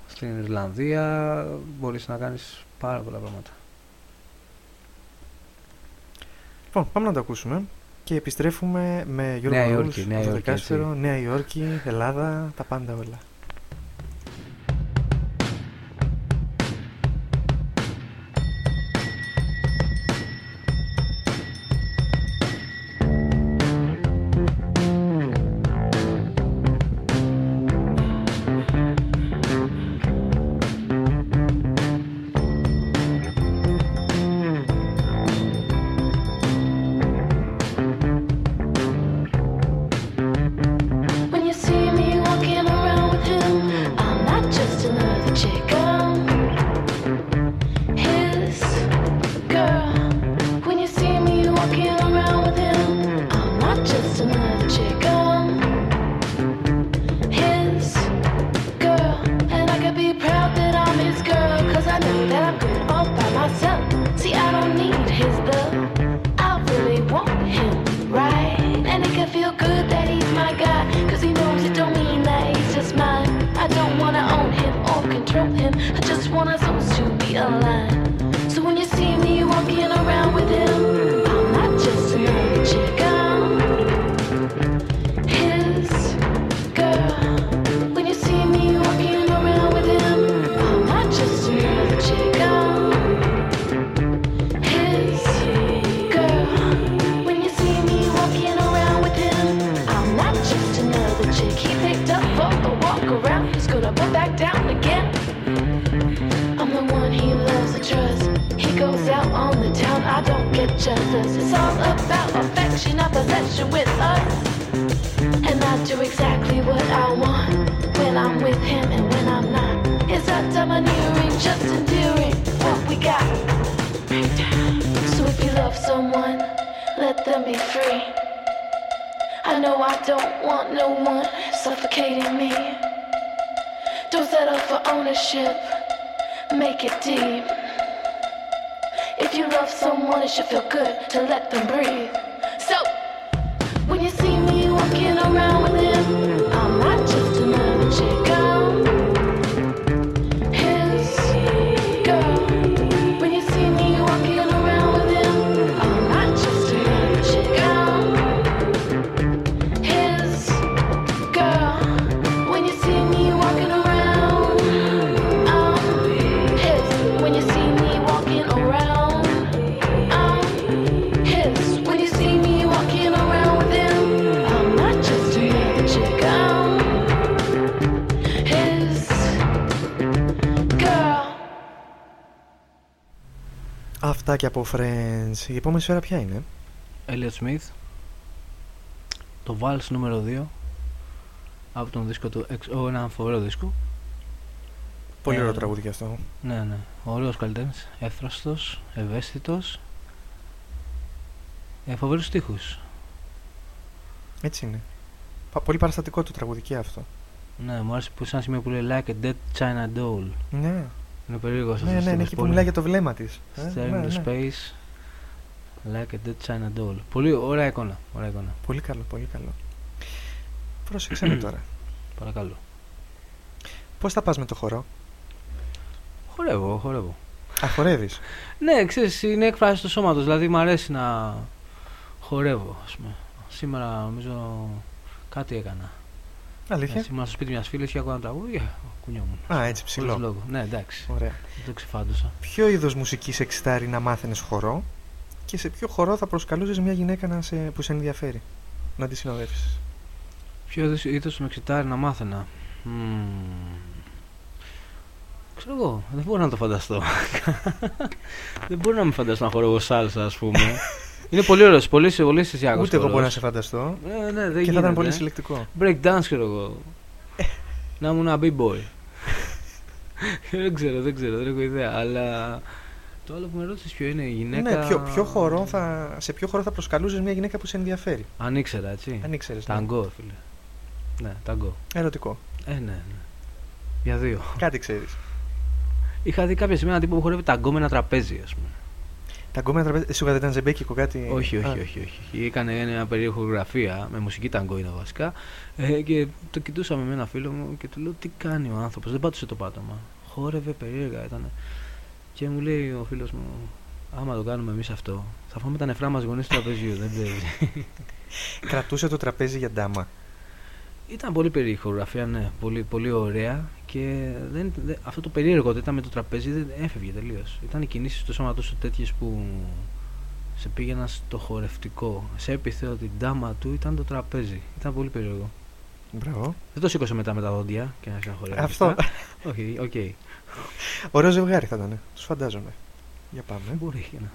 στην Ιρλανδία, μπορείς να κάνεις πάρα πολλά πράγματα. Λοιπόν, πάμε να το ακούσουμε και επιστρέφουμε με Γιώργο Νέα Νεα Υόρκη, Νέα Υόρκη, έτσι. Νέα Υόρκη, Ελλάδα, τα πάντα όλα. Be free. I know I don't want no one suffocating me. Don't settle for ownership, make it deep. If you love someone, it should feel good to let them breathe. Αυτά και από Friends. Η επόμενη σφαίρα ποια είναι; Elliot Smith. Το Vals νούμερο 2 από τον δίσκο του XO, ένα φοβερό δίσκο. Πολύ Ε, ωραίο τραγούδι και αυτό. ναι ναι, ωραίος καλλιτέχνης, εύθραστος, ευαίσθητος. Ε, φοβερούς στίχους. Έτσι είναι. Πα- Πολύ παραστατικό το τραγούδι και αυτό. ναι, μου άρεσε που σε ένα σημείο που λέει like a dead China doll Ναι, είναι περίεργος αυτός ναι, ο ναι, είναι στίχος, εκεί που πολύ. μιλάει για το βλέμμα της. Staring into space like a dead China doll πολύ ωραία εικόνα, ωραία εικόνα. Πολύ καλό, πολύ καλό. Πρόσεξε με τώρα. παρακαλώ Πώς θα πας με το χορό, χορεύω, χορεύω Α, χορεύεις; Ναι, ξέρεις, είναι έκφραση του σώματος, δηλαδή μου αρέσει να χορεύω, ας πούμε. Σήμερα νομίζω κάτι έκανα. Αλήθεια. Έτσι, ήμουν στο σπίτι μιας φίλης και ακούω ένα τραγούδι, ε, κουνιόμουν. Α, έτσι Χωρίς ψηλό. λόγο. Ναι, εντάξει, Ωραία. δεν το ξεφάντωσα. Ποιο είδος μουσικής σε εξητάρει να μάθαινες χορό και σε ποιο χορό θα προσκαλούσε μια γυναίκα να σε, που σε ενδιαφέρει να τη συνοδεύσεις; Ποιο είδος- είδος με εξητάρει να μάθαινα; Μμμ. Ξέρω εγώ, δεν μπορώ να το φανταστώ. δεν μπορώ να με φανταστώ να χορεύω σάλσα, ας πούμε. Είναι πολύ ωραίος, πολύ, πολύ αισθησιακός Ούτε εγώ μπορώ να χορός. σε φανταστώ. Ε, ναι, δεν και θα γίνεται, ήταν πολύ ε. συλλεκτικό. Break dance ξέρω εγώ. να ήμουν ένα b-boy. δεν ξέρω, δεν ξέρω, δεν έχω ιδέα. Αλλά το άλλο που με ρώτησες ποιο είναι η γυναίκα. Ναι, ποιο, ποιο χώρο θα, σε ποιο χώρο θα προσκαλούσες μια γυναίκα που σε ενδιαφέρει; Αν ήξερα, έτσι. Αν ήξερες, ναι. Ταγκό, φίλε. Ναι, ταγκό. Ερωτικό. Ε, ναι, ναι. Για δύο. Κάτι ξέρεις. Είχα δει κάποια στιγμή έναν τύπο που χορεύει ταγκό με ένα τραπέζι, ας πούμε. Τα γκόμενα τραπέζια. Σου ήταν ζεμπέκικο κάτι; Όχι, όχι, Α, όχι, όχι. Έκανε μια περιεχογραφία με μουσική ταγκό είναι βασικά. Ε, και το κοιτούσαμε με ένα φίλο μου και του λέω τι κάνει ο άνθρωπος. Δεν πάτησε το πάτωμα. Χόρευε περίεργα ήταν. Και μου λέει ο φίλος μου, άμα το κάνουμε εμείς αυτό, θα φάμε τα νεφρά μας γονείς του τραπεζιού. δεν παίζει. Κρατούσε το τραπέζι για ντάμα. Ήταν πολύ περίεργη χορογραφία, ναι. Πολύ, πολύ ωραία. Και δεν, δεν- αυτό το περίεργο ότι ήταν με το τραπέζι δεν έφευγε τελείως. Ήταν οι κινήσεις του σώματο σου τέτοιες που σε πήγαιναν στο χορευτικό. Σε έπειθε ότι η ντάμα του ήταν το τραπέζι. Ήταν πολύ περίεργο. Μπράβο. Δεν το σήκωσε μετά με τα δόντια και να ξαναχορεύει. Αυτό. Όχι, οκ. Ωραίο ζευγάρι θα ήταν. Τους φαντάζομαι. Για πάμε. Μπορεί να.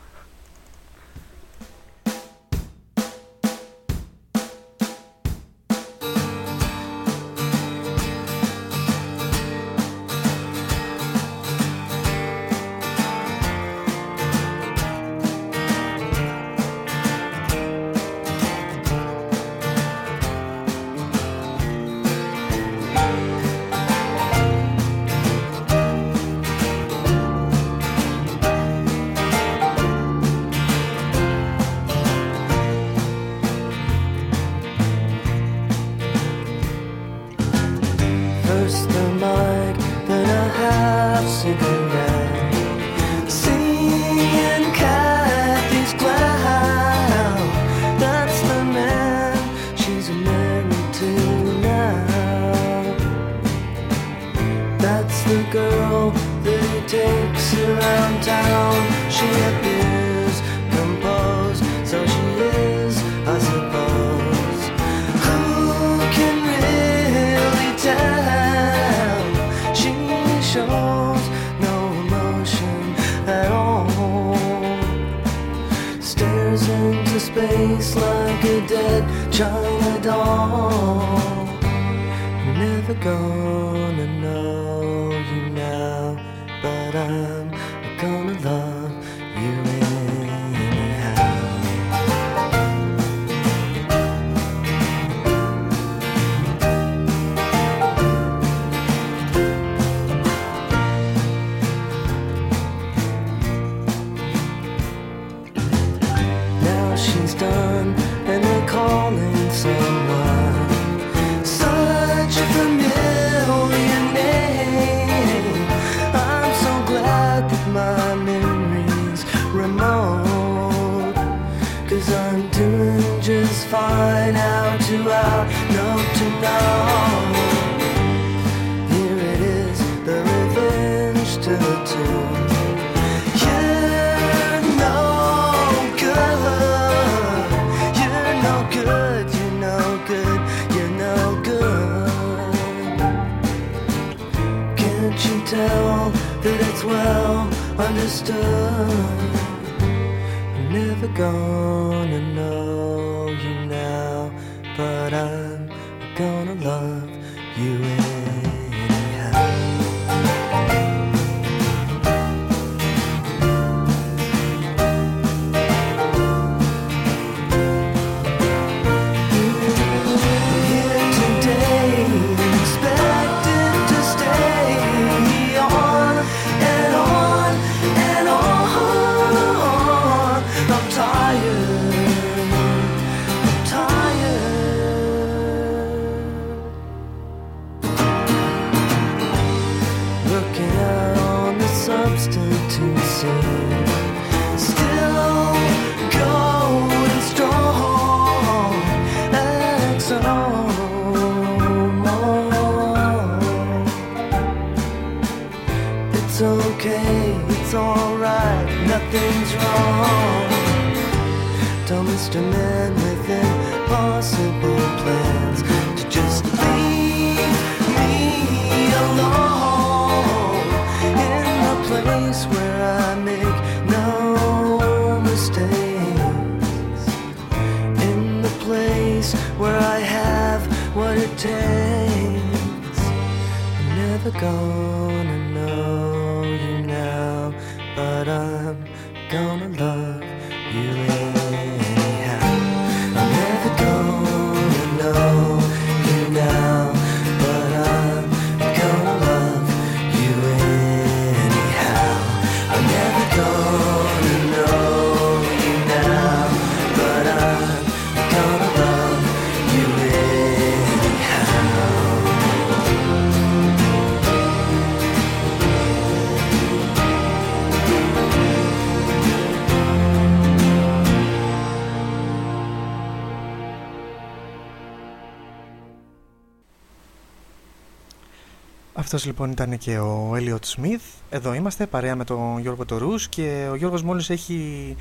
Αυτός λοιπόν ήταν και ο Έλιοτ Σμιθ. Εδώ είμαστε παρέα με τον Γιώργο Τορούς και ο Γιώργος μόλις έχει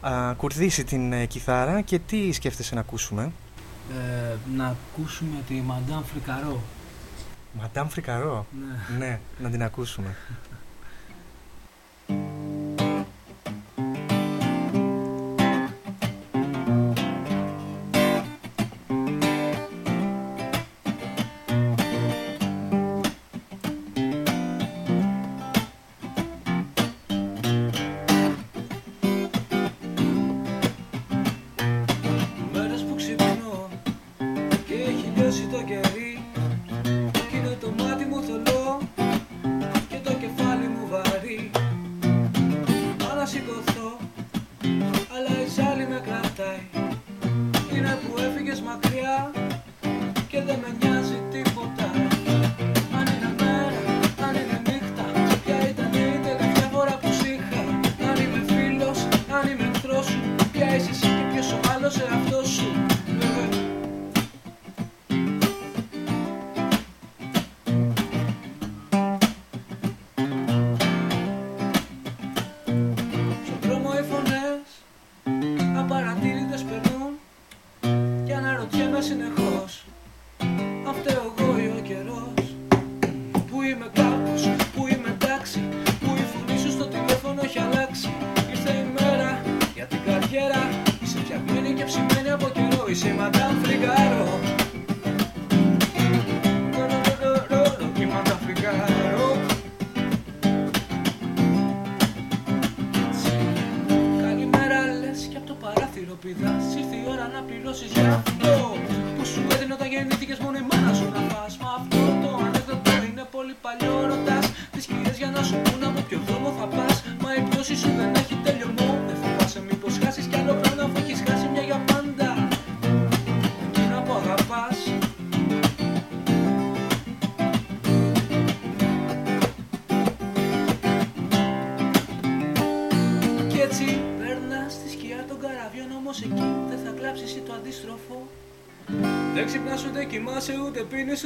α, κουρδίσει την ε, κιθάρα και τι σκέφτεσαι να ακούσουμε; Ε, να ακούσουμε τη Μαντάμ Φρικαρό. Μαντάμ Φρικαρό. Ναι. ναι, να την ακούσουμε.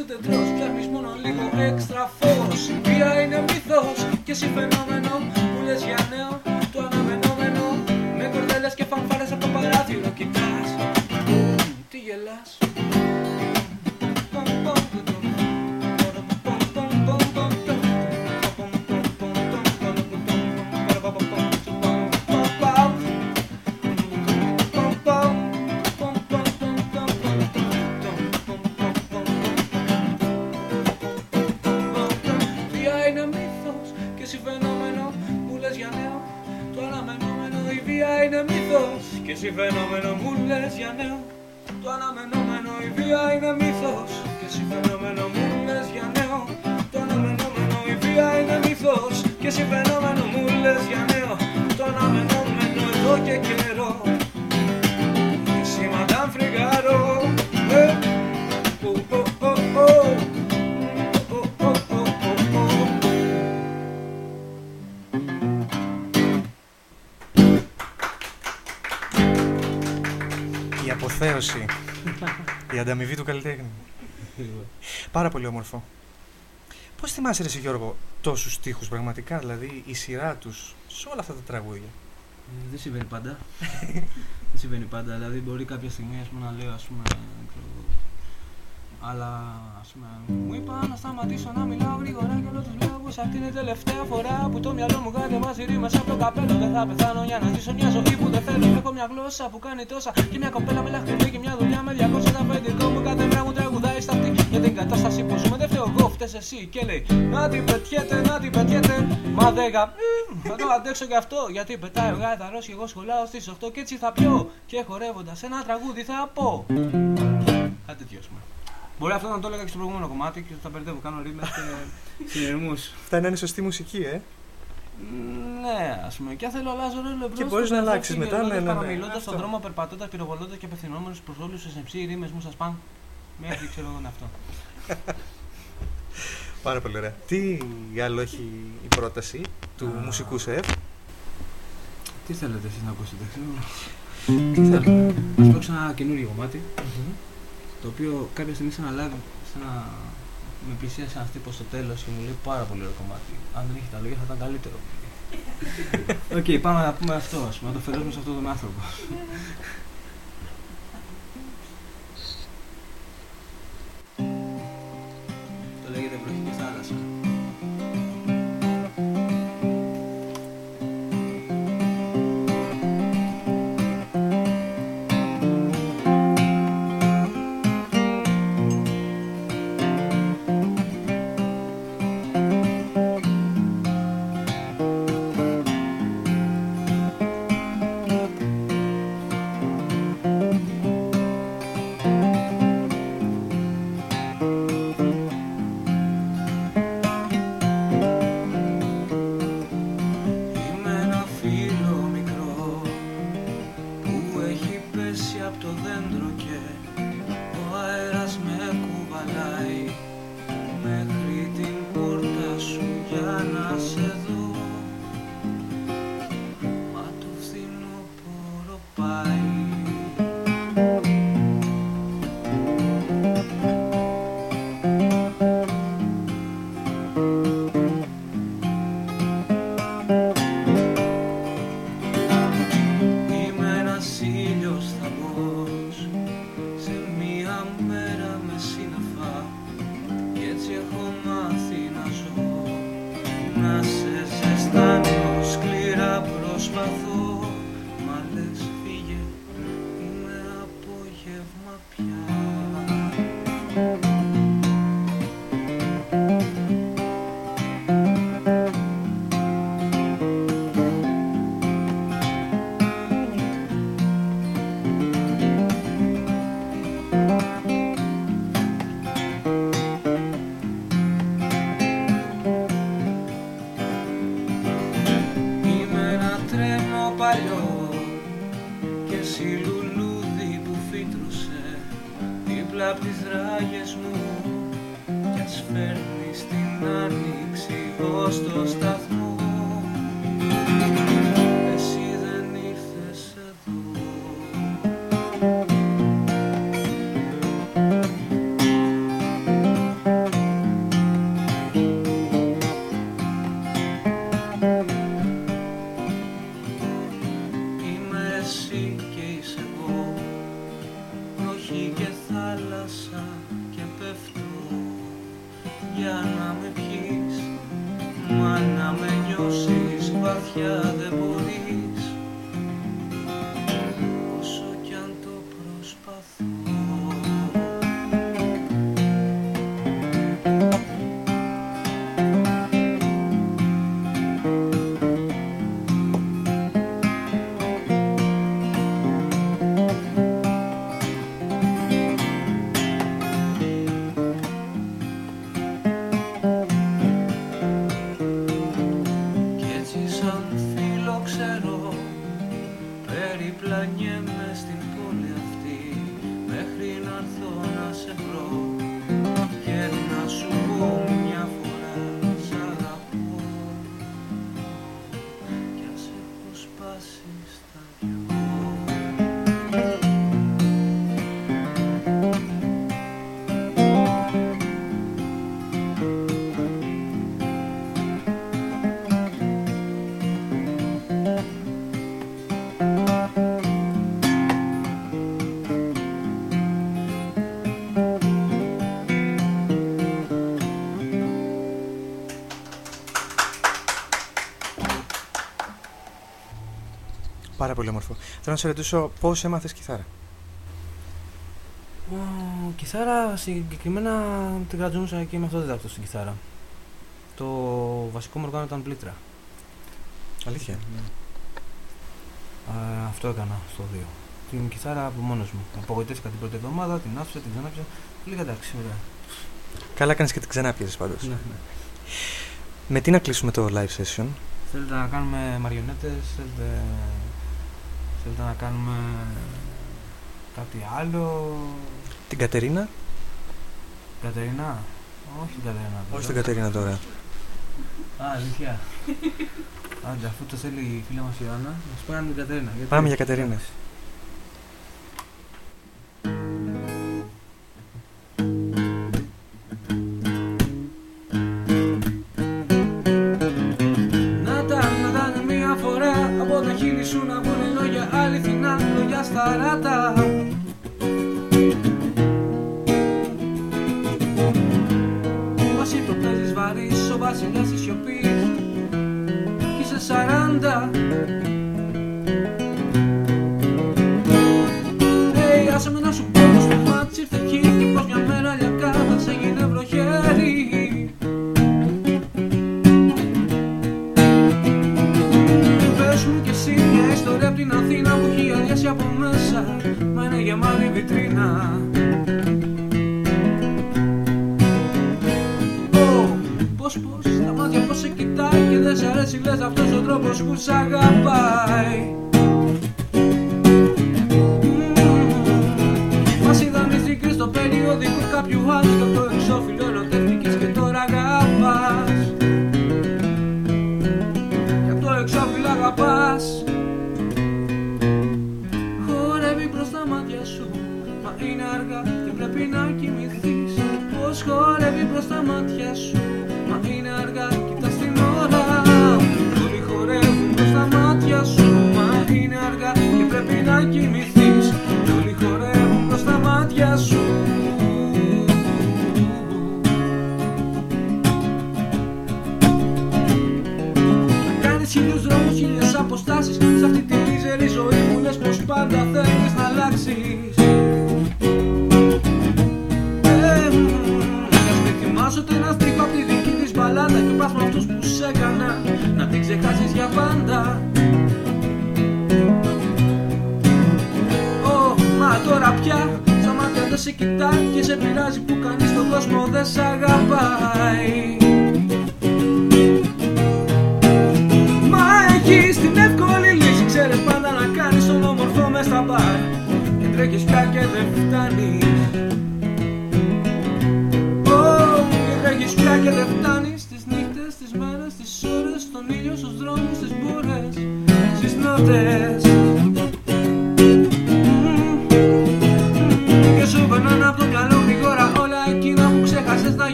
Ούτε πίνεις ούτε τρως Ψάχνεις μόνο λίγο έξτρα φως. Η βία είναι μύθος και εσύ ανταμοιβή του καλλιτέχνη. Πάρα πολύ όμορφο. Πώς θυμάσαι ρε εσύ Γιώργο τόσους στίχους πραγματικά, δηλαδή η σειρά τους σε όλα αυτά τα τραγούδια; Ε, Δεν συμβαίνει πάντα. Δεν συμβαίνει πάντα. Δηλαδή, μπορεί κάποια στιγμή ας πούμε, να λέω, ας πούμε, δεν ξέρω, εγώ, αλλά ας πούμε, μου είπα να σταματήσω να μιλάω γρήγορα και όλο τους λόγους. Αυτή είναι η τελευταία φορά που το μυαλό μου κατεβάζει ρήμες από το καπέλο Δεν θα πεθάνω για να ζήσω μια ζωή που δεν θέλω. Έχω μια γλώσσα που κάνει τόσα και μια κοπέλα με λαχτηρή και μια δουλειά με 200 τα αφεντικό μου Κάθε μέρα μου τραγουδάει στα αυτή για την κατάσταση που ζούμε Δεν φταίω εγώ, φταίς εσύ. Και λέει Να την πετιέται, να την πετιέται Μα δεν γα... Μμμ, Θα το αντέξω κι αυτό γιατί πετάει ο γάιδαρος και εγώ σχολάω στις 8 και έτσι θα πιω. Και χορεύοντας ένα τραγούδι θα πω. Κάτι τέτοιο ας πούμε. Μπορεί αυτό να το έλεγα και στο προηγούμενο κομμάτι και τα μπερδεύω. Κάνω ρήμες και συνειρμούς. Αυτά να είναι σωστή μουσική, ε. Ναι, ας πούμε. Και αν θέλω αλλάζω ρόλο εμπρό. Και μπορείς να αλλάξεις μετά, ναι, ναι, ναι. Παραμιλώντας στον Αυτό. δρόμο, περπατώντας, πυροβολώντας και απευθυνόμενος προς όλους του εσεψί, οι ρήμες μου σας πάνε. Μέχρι ξέρω εγώ είναι αυτό. Πάρα πολύ ωραία. Τι άλλο έχει η πρόταση του Α. μουσικού σεφ; Τι θέλετε εσείς να ακούσετε, ξέρω. Τι θέλετε. Να παίξω ένα καινούργιο κομμάτι. Το οποίο κάποια στιγμή σε ένα live, σε ένα με πλησίασε ένας τύπος στο τέλος και μου λέει πάρα πολύ ωραίο κομμάτι. Αν δεν είχε τα λόγια θα ήταν καλύτερο. Οκ, πάμε να πούμε αυτό, ας πούμε, να το αφιερώσουμε σε αυτόν τον άνθρωπο. Πάρα πολύ όμορφο. Θέλω να σε ρωτήσω πώς έμαθες κιθάρα; Ω, κιθάρα συγκεκριμένα την κρατζούσα και με αυτοδίδακτο στην κιθάρα. Το βασικό μου οργάνο ήταν πλήτρα. Αλήθεια; Α, αυτό έκανα στο 2. Την κιθάρα από μόνος μου. Απογοητεύτηκα την πρώτη εβδομάδα, την άφησα, την ξανάφησα. Λίγα εντάξει, ωραία. Καλά κάνεις και την ξανά πιέζεις πάντως. Ναι, ναι. Με τι να κλείσουμε το live session; Θέλετε να κάνουμε μαριονέτες, θέλετε, θέλετε να κάνουμε κάτι άλλο; Την Κατερίνα; Κατερίνα; Όχι την Κατερίνα. τώρα. Όχι την Κατερίνα τώρα. Α, αλήθεια. Άντε, αφού το θέλει η φίλα μας η Ιωάννα, να σου πάμε την Κατερίνα. γιατί- Πάμε για Κατερίνα.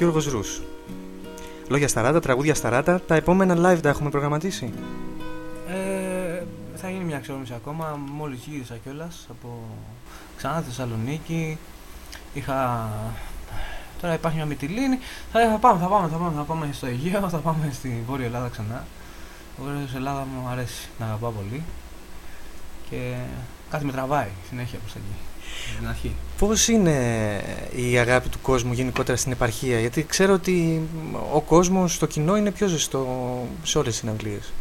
Γιώργος Ρούς. Λόγια σταράτα, τραγούδια σταράτα. Τα επόμενα live τα έχουμε προγραμματίσει; Ε, θα γίνει μια αξιόλογηση ακόμα. Μόλις γύρισα κιόλας από ξανά Θεσσαλονίκη. Είχα. Τώρα υπάρχει μια Μυτιλίνη. Θα, θα πάμε, θα πάμε, θα πάμε, θα πάμε στο Αιγαίο, θα πάμε στη Βόρεια Ελλάδα ξανά. Ο Βόρειος Ελλάδας μου αρέσει, να αγαπάω πολύ. Και κάτι με τραβάει συνέχεια προς τα εκεί. Στην αρχή. Πώς είναι η αγάπη του κόσμου γενικότερα στην επαρχία, γιατί ξέρω ότι ο κόσμος, το κοινό είναι πιο ζεστό σε όλες τις συναυλίες.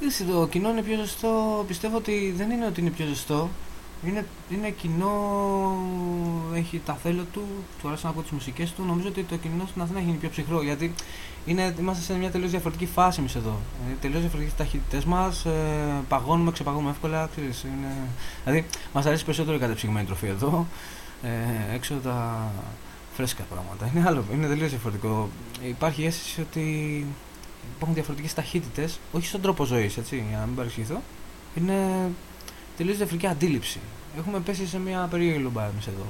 Είδες, το κοινό είναι πιο ζεστό. Πιστεύω ότι δεν είναι ότι είναι πιο ζεστό. Είναι, είναι κοινό, έχει τα θέλω του, του αρέσει να ακούει τις μουσικές του. Νομίζω ότι το κοινό στην Αθήνα έχει γίνει πιο ψυχρό γιατί είναι, είμαστε σε μια τελείως διαφορετική φάση εμείς εδώ. Ε, τελείως διαφορετικές ταχύτητες μας, ε, παγώνουμε, ξεπαγώνουμε εύκολα. Ξέρεις, είναι, δηλαδή, μας αρέσει περισσότερο η κατεψυγμένη τροφή εδώ. Ε, έξω τα φρέσκα πράγματα. Είναι άλλο, είναι τελείως διαφορετικό. Υπάρχει η αίσθηση ότι υπάρχουν διαφορετικές ταχύτητες, όχι στον τρόπο ζωής, έτσι, για να μην παρεξηγηθώ. Είναι τελείω διαφορετική αντίληψη. Έχουμε πέσει σε μια περίεργη λουμπά εμείς εδώ.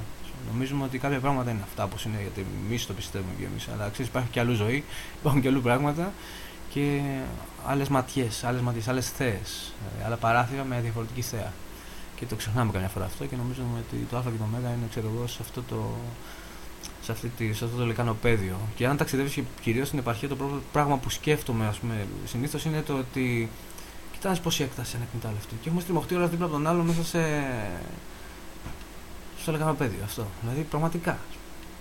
Νομίζουμε ότι κάποια πράγματα είναι αυτά όπως είναι, γιατί εμείς το πιστεύουμε και εμείς. Αλλά ξέρεις, υπάρχει και αλλού ζωή, υπάρχουν και αλλού πράγματα και άλλες ματιές, άλλες ματιές, άλλες θέε, άλλα παράθυρα με διαφορετική θέα. Και το ξεχνάμε καμιά φορά αυτό και νομίζουμε ότι το Α και το Μ είναι, ξέρω εγώ, σε αυτό το, σε, αυτή τη, σε αυτό το λεκανοπέδιο. Και αν ταξιδεύεις κυρίως στην επαρχία, το πρώτο πράγμα που σκέφτομαι, ας πούμε, συνήθως είναι το ότι κοιτάζει πόση έκταση είναι εκμετάλλευτη. Και έχουμε στριμωχτεί όλα δίπλα από τον άλλο μέσα σε. το λέγαμε παιδί αυτό. Δηλαδή πραγματικά.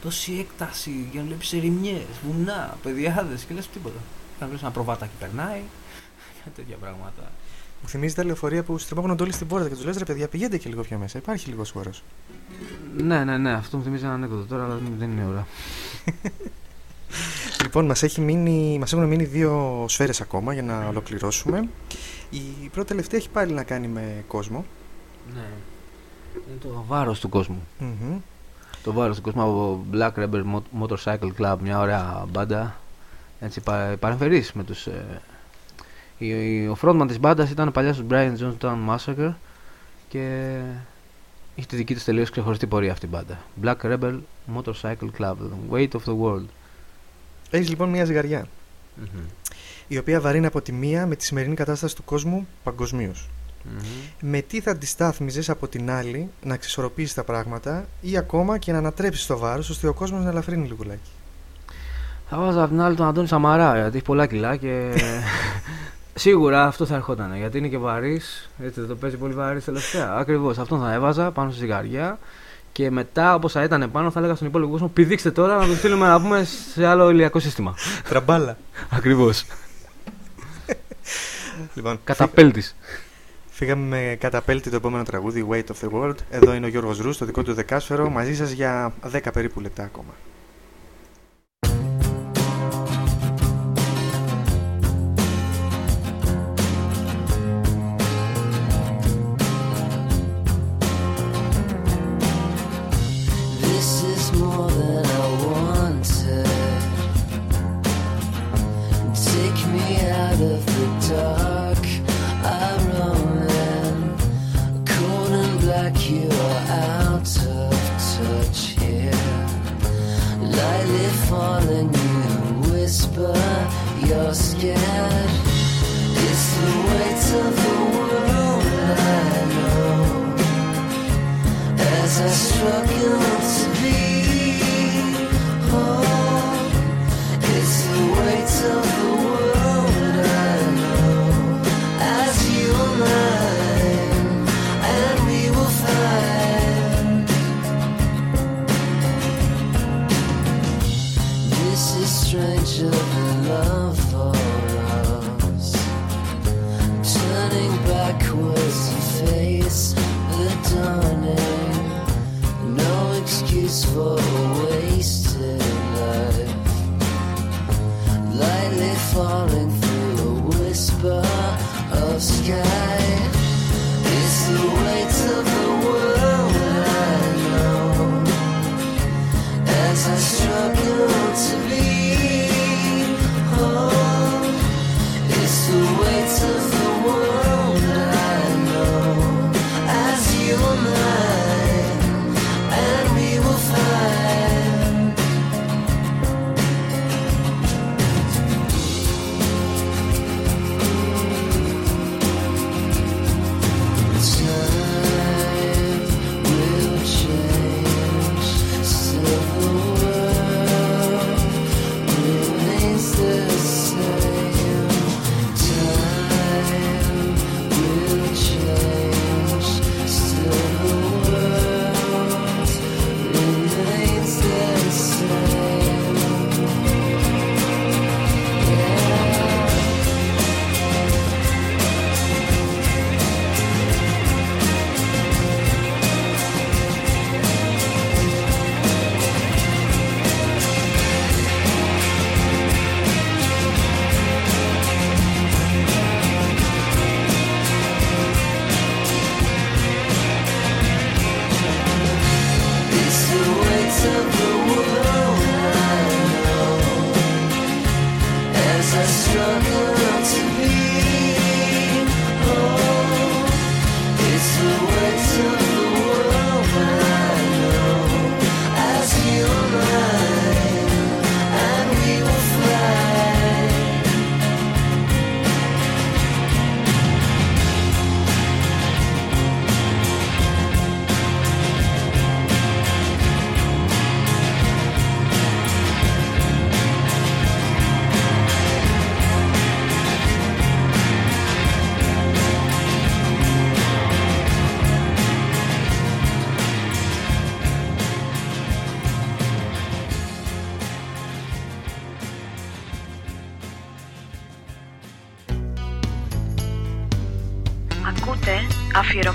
Τόση έκταση για να βλέπεις ερημιέ, βουνά, παιδιάδες και λες τίποτα. Να βλέπεις ένα προβάτακι περνάει. Για τέτοια πράγματα. Μου θυμίζει τα λεωφορεία που στριμώχνονται όλοι στην πόρτα και τους λες ρε παιδιά, πηγαίνετε και λίγο πιο μέσα. Υπάρχει λίγος χώρος. Ναι, ναι, ναι, αυτό μου θυμίζει ένα ανέκδοτο τώρα, αλλά δεν είναι ώρα. Λοιπόν, μας μας έχουν μείνει δύο σφαίρες ακόμα για να ολοκληρώσουμε. Η πρώτη τελευταία έχει πάλι να κάνει με κόσμο. Ναι. Είναι το βάρος του κόσμου. Μμμ. Το βάρος του κόσμου από Black Rebel Mo- Motorcycle Club, μια ωραία μπάντα. Έτσι, πα, παρεμφερής με τους... Ε, η- η- ο frontman της μπάντας ήταν παλιάς στους Brian Jonestown Massacre και είχε τη δική της τελείως ξεχωριστή πορεία αυτή η μπάντα. Black Rebel Motorcycle Club, the weight of the world. Έχεις λοιπόν μια ζυγαριά. Η οποία βαρύνει από τη μία με τη σημερινή κατάσταση του κόσμου παγκοσμίως. Με τι θα αντιστάθμιζες από την άλλη να εξισορροπήσεις τα πράγματα ή ακόμα και να ανατρέψεις το βάρος ώστε ο κόσμος να ελαφρύνει λιγουλάκι. Θα βάζα απ' την άλλη τον Αντώνη Σαμαρά γιατί έχει πολλά κιλά και σίγουρα αυτό θα ερχόταν γιατί είναι και βαρύς. Έτσι δεν το παίζει πολύ βαρύς τελευταία. Ακριβώς αυτόν θα έβαζα πάνω στη ζυγαριά και μετά όπως θα ήταν πάνω θα έλεγα στον υπόλοιπο κόσμο πηδήξτε τώρα να το στείλουμε να πούμε σε άλλο ηλιακό σύστημα. Τραμπάλα. Ακριβώς. Λοιπόν, Καταπέλτης. Φύγαμε με καταπέλτη το επόμενο τραγούδι Weight of the World. Εδώ είναι ο Γιώργος Ρούς, το δικό του δεκάσφαιρο, μαζί σας για 10 περίπου λεπτά ακόμα. You're scared. It's the weight of the world I know as I struggle love for. Turning backwards to face the. No excuse for a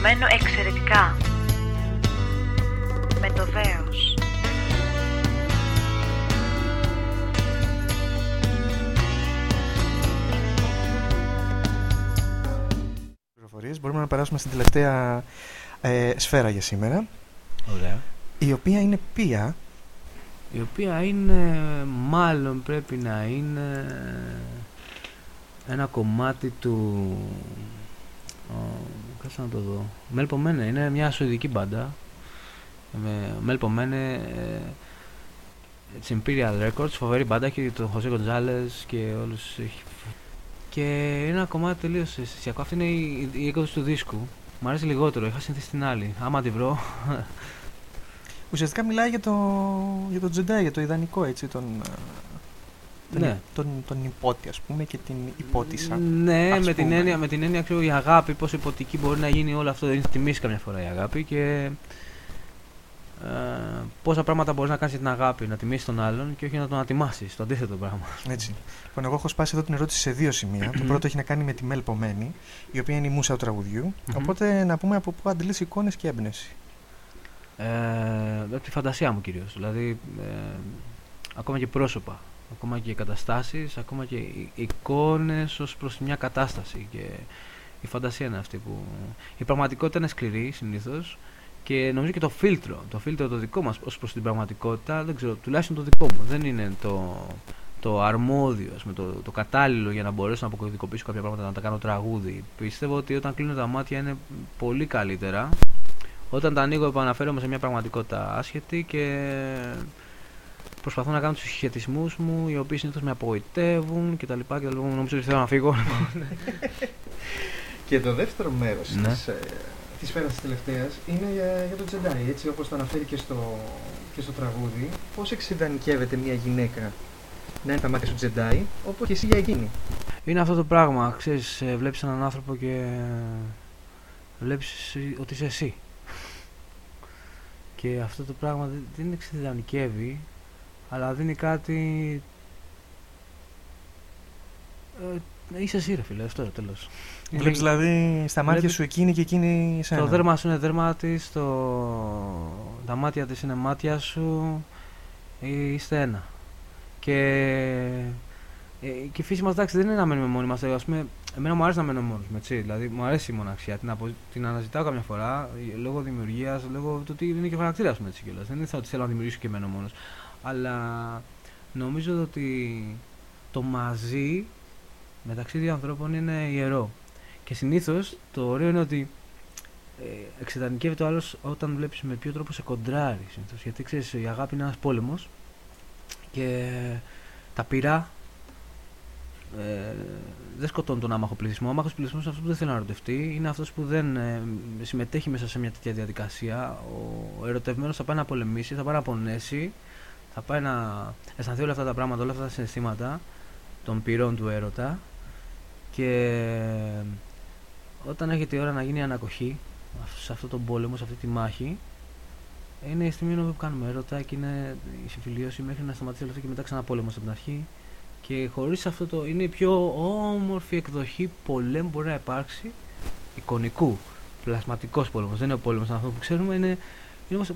Αφιερωμένο εξαιρετικά με το δέος. Πληροφορίες. Μπορούμε να περάσουμε στην τελευταία ε, σφαίρα για σήμερα, Ωραία. η οποία είναι πία. Η οποία είναι, μάλλον πρέπει να είναι ένα κομμάτι του... ο, Κάτσε να το δω. Μέλπομένε, είναι μια σουηδική μπάντα. Με Μέλπομένε, ε, της Imperial Records, φοβερή μπάντα, έχει τον Χωσέ Γκοντζάλες και όλους. έχει- Και είναι ένα κομμάτι τελείως αισθησιακό. Αυτή είναι η, η έκδοση του δίσκου. Μ' αρέσει λιγότερο, είχα συνηθίσει την άλλη. Άμα τη βρω, Ουσιαστικά μιλάει για το, για το Jedi, για το ιδανικό έτσι, τον, ε, τον, Ναι. τον, τον υπότη ας πούμε και την υπότισα. Ναι, ας με την, πούμε. έννοια, με την έννοια ξέρω, η αγάπη, πόσο υποτική μπορεί να γίνει όλο αυτό. Είναι τιμή καμιά φορά η αγάπη και ε, πόσα πράγματα μπορείς να κάνεις για την αγάπη, να τιμήσεις τον άλλον και όχι να τον ατιμάσεις. Το αντίθετο πράγμα. Έτσι. Λοιπόν, εγώ έχω σπάσει εδώ την ερώτηση σε δύο σημεία. το πρώτο έχει να κάνει με τη Μέλ Πομένη, η οποία είναι η μουσα του τραγουδιού. Μμμ. Οπότε να πούμε από πού αντλείς εικόνες και έμπνευση. Ε, από τη φαντασία μου κυρίως. Δηλαδή, ε, ακόμα και πρόσωπα, ακόμα και καταστάσεις, ακόμα και οι- εικόνες ως προς μια κατάσταση. Και η φαντασία είναι αυτή που. Η πραγματικότητα είναι σκληρή συνήθως και νομίζω και το φίλτρο, το φίλτρο το δικό μας ως προς την πραγματικότητα, δεν ξέρω, τουλάχιστον το δικό μου, δεν είναι το, το αρμόδιο, ας πούμε, το, το κατάλληλο για να μπορέσω να αποκωδικοποιήσω κάποια πράγματα, να τα κάνω τραγούδι. Πιστεύω ότι όταν κλείνω τα μάτια είναι πολύ καλύτερα. Όταν τα ανοίγω επαναφέρομαι σε μια πραγματικότητα άσχετη και προσπαθώ να κάνω τους συσχετισμούς μου, οι οποίοι συνήθως με απογοητεύουν κτλ. και Νομίζω ότι θέλω να φύγω. Και το δεύτερο μέρος Ναι. της, ε, της σφαίρας της τελευταίας είναι για, για το Jedi, έτσι όπως το αναφέρει και στο, και στο τραγούδι. Πώς εξειδανικεύεται μια γυναίκα να είναι τα μάτια σου Jedi, όπως και εσύ για εκείνη; Είναι αυτό το πράγμα, ξέρεις, ε, βλέπεις έναν άνθρωπο και βλέπεις εσύ- ότι είσαι εσύ. Και αυτό το πράγμα δεν- δεν εξειδανικεύει, αλλά δίνει κάτι... Ε, είσαι εσύ ρε φίλε, αυτό τέλος. Βλέπεις δηλαδή στα μάτια Βλέπεις- σου εκείνη και εκείνη εσένα. Το δέρμα σου είναι δέρμα της, το... τα μάτια της είναι μάτια σου, ε, είστε ένα. Και, ε, και η φύση μας εντάξει δεν είναι να μένουμε μόνοι μας, ε, ας πούμε, εμένα μου αρέσει να μένω μόνος μου, έτσι, δηλαδή μου αρέσει η μοναξιά, την, απο... την αναζητάω καμιά φορά, ε, λόγω δημιουργίας, λόγω του ότι είναι και ο χαρακτήρας μου έτσι κιόλας, δεν είναι ότι θέλω να δημιουργήσω και μένω μόνος, αλλά νομίζω ότι το μαζί μεταξύ δύο ανθρώπων είναι ιερό. Και συνήθως το ωραίο είναι ότι ε, εξειδανικεύεται ο άλλος όταν βλέπεις με ποιο τρόπο σε κοντράρει. Συνήθως. Γιατί ξέρεις, η αγάπη είναι ένας πόλεμος και τα πυρά ε, δεν σκοτώνουν τον άμαχο πληθυσμό. Ο άμαχος πληθυσμός είναι αυτός που δεν θέλει να ερωτευτεί, είναι αυτός που δεν ε, συμμετέχει μέσα σε μια τέτοια διαδικασία. Ο ερωτευμένος θα πάει να πολεμήσει, θα πάει να πονέσει, θα πάει να αισθανθεί όλα αυτά τα πράγματα, όλα αυτά τα συναισθήματα των πυρών του έρωτα και όταν έχετε η ώρα να γίνει η ανακοχή σε αυτόν τον πόλεμο, σε αυτή τη μάχη είναι η στιγμή που κάνουμε έρωτα και είναι η συμφιλίωση μέχρι να σταματήσει όλο αυτό και μετά ξανά πόλεμος από την αρχή. Και χωρίς αυτό το είναι η πιο όμορφη εκδοχή πολέμου που μπορεί να υπάρξει εικονικού, πλασματικός πόλεμος. Δεν είναι ο πόλεμος αυτό που ξέρουμε είναι, είναι όμως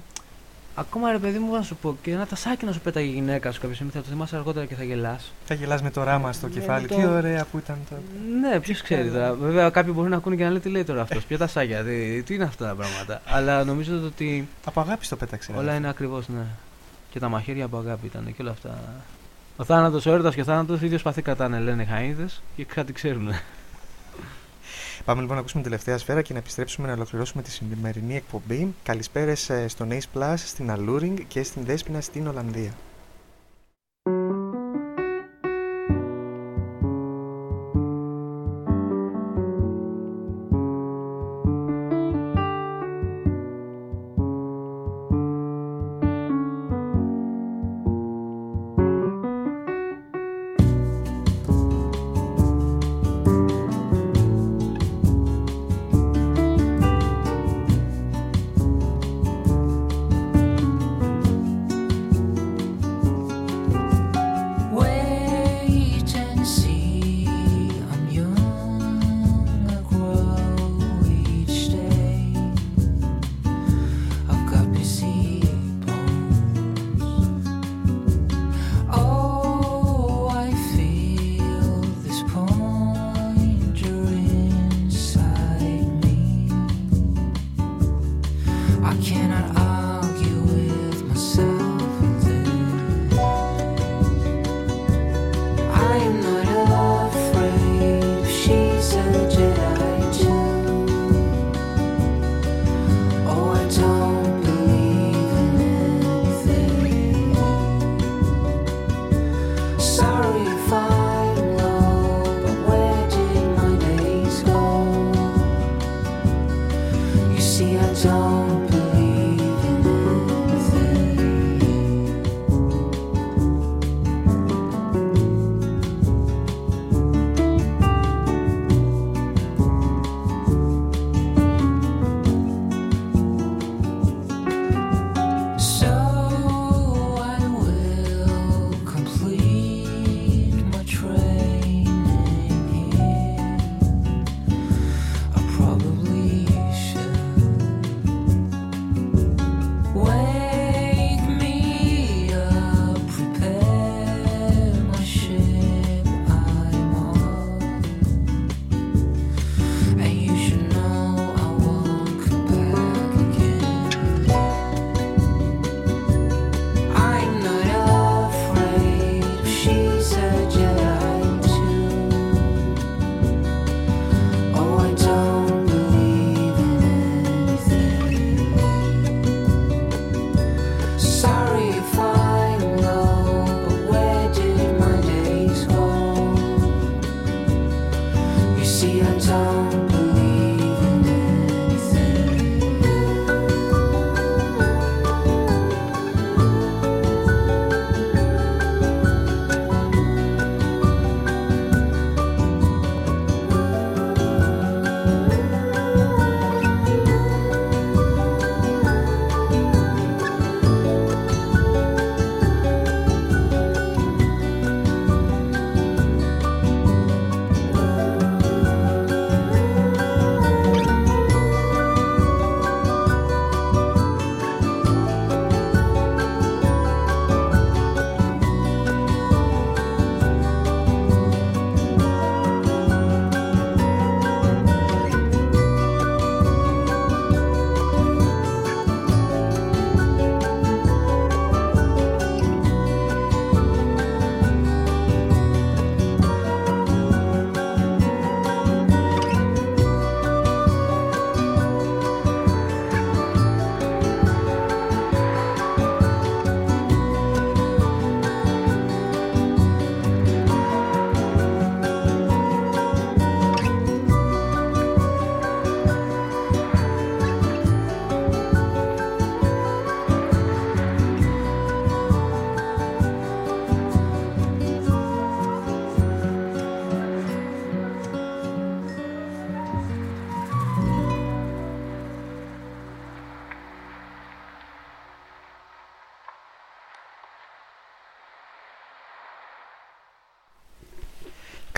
Ακόμα ρε παιδί μου να σου πω και ένα τασάκι να σου πέταγε η γυναίκα σου κάποια στιγμή θα το θυμάσαι αργότερα και θα γελάς Θα γελάς με το ράμα στο Ναι, κεφάλι. το- Τι ωραία που ήταν το. ναι, ποιος ξέρει τώρα. Βέβαια, κάποιοι μπορεί να ακούνε και να λένε τι λέει τώρα αυτός. Ποια τα σάγια, τι, τι είναι αυτά τα πράγματα. Αλλά νομίζω ότι Από αγάπη το πέταξε. ρε. όλα είναι ακριβώς, ναι. Και τα μαχαίρια από αγάπη ήταν και όλα αυτά. Ο θάνατος, ο έρωτας και ο θάνατος ίδιος σπαθί κρατάνε, λένε οι Χαίδε και κάτι ξέρουν. Πάμε λοιπόν να ακούσουμε την τελευταία σφαίρα και να επιστρέψουμε να ολοκληρώσουμε τη σημερινή εκπομπή. Καλησπέρες στον Ace Plus, στην Alluring και στην Δέσποινα στην Ολλανδία.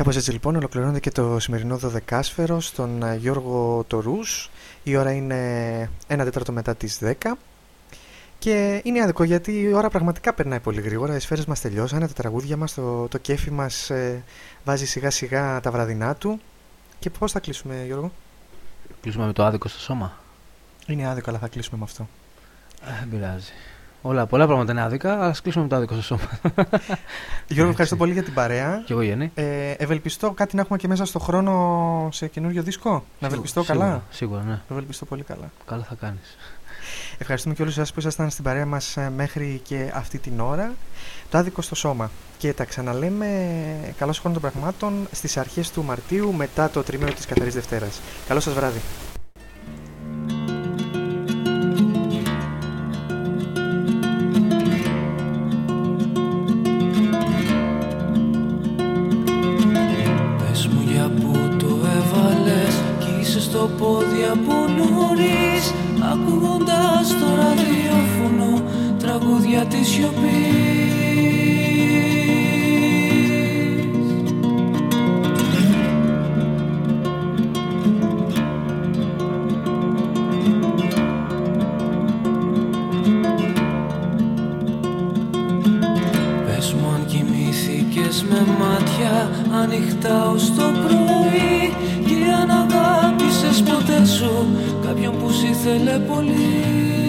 Κάπως έτσι λοιπόν ολοκληρώνεται και το σημερινό δωδεκάσφαιρο στον ε, Γιώργο Τορούς. Η ώρα είναι ένα τέταρτο μετά τις 10. Και είναι άδικο γιατί η ώρα πραγματικά περνάει πολύ γρήγορα. Οι σφαίρες μας τελειώσανε, τα τραγούδια μας, το, το κέφι μας ε, βάζει σιγά σιγά τα βραδινά του. Και πώς θα κλείσουμε Γιώργο; Κλείσουμε με το άδικο στο σώμα. Είναι άδικο αλλά θα κλείσουμε με αυτό. Ε, δεν πειράζει. Όλα, πολλά πράγματα είναι άδικα, αλλά ας κλείσουμε με το άδικο στο σώμα. Γιώργο, ευχαριστώ πολύ για την παρέα. Και εγώ Γιάννη. Ε, ευελπιστώ κάτι να έχουμε και μέσα στο χρόνο σε καινούριο δίσκο. Να ευελπιστώ Σίγουρα, καλά. Σίγουρα, ναι. Ευελπιστώ πολύ καλά. Καλά θα κάνεις. Ευχαριστούμε και όλους εσάς που ήσασταν στην παρέα μας ε, μέχρι και αυτή την ώρα. Το άδικο στο σώμα. Και τα ξαναλέμε καλώς χρόνο των πραγμάτων στις αρχές του Μαρτίου μετά το τριμέρο της Καθαρής Δευτέρας. Καλό σας βράδυ. Στο πόδι από νωρίς Ακούγοντας το ραδιόφωνο Τραγούδια της σιωπής κοιμήθηκες με μάτια ανοιχτά ως το πρωί Και αν αγάπησες ποτέ σου κάποιον που σ' ήθελε πολύ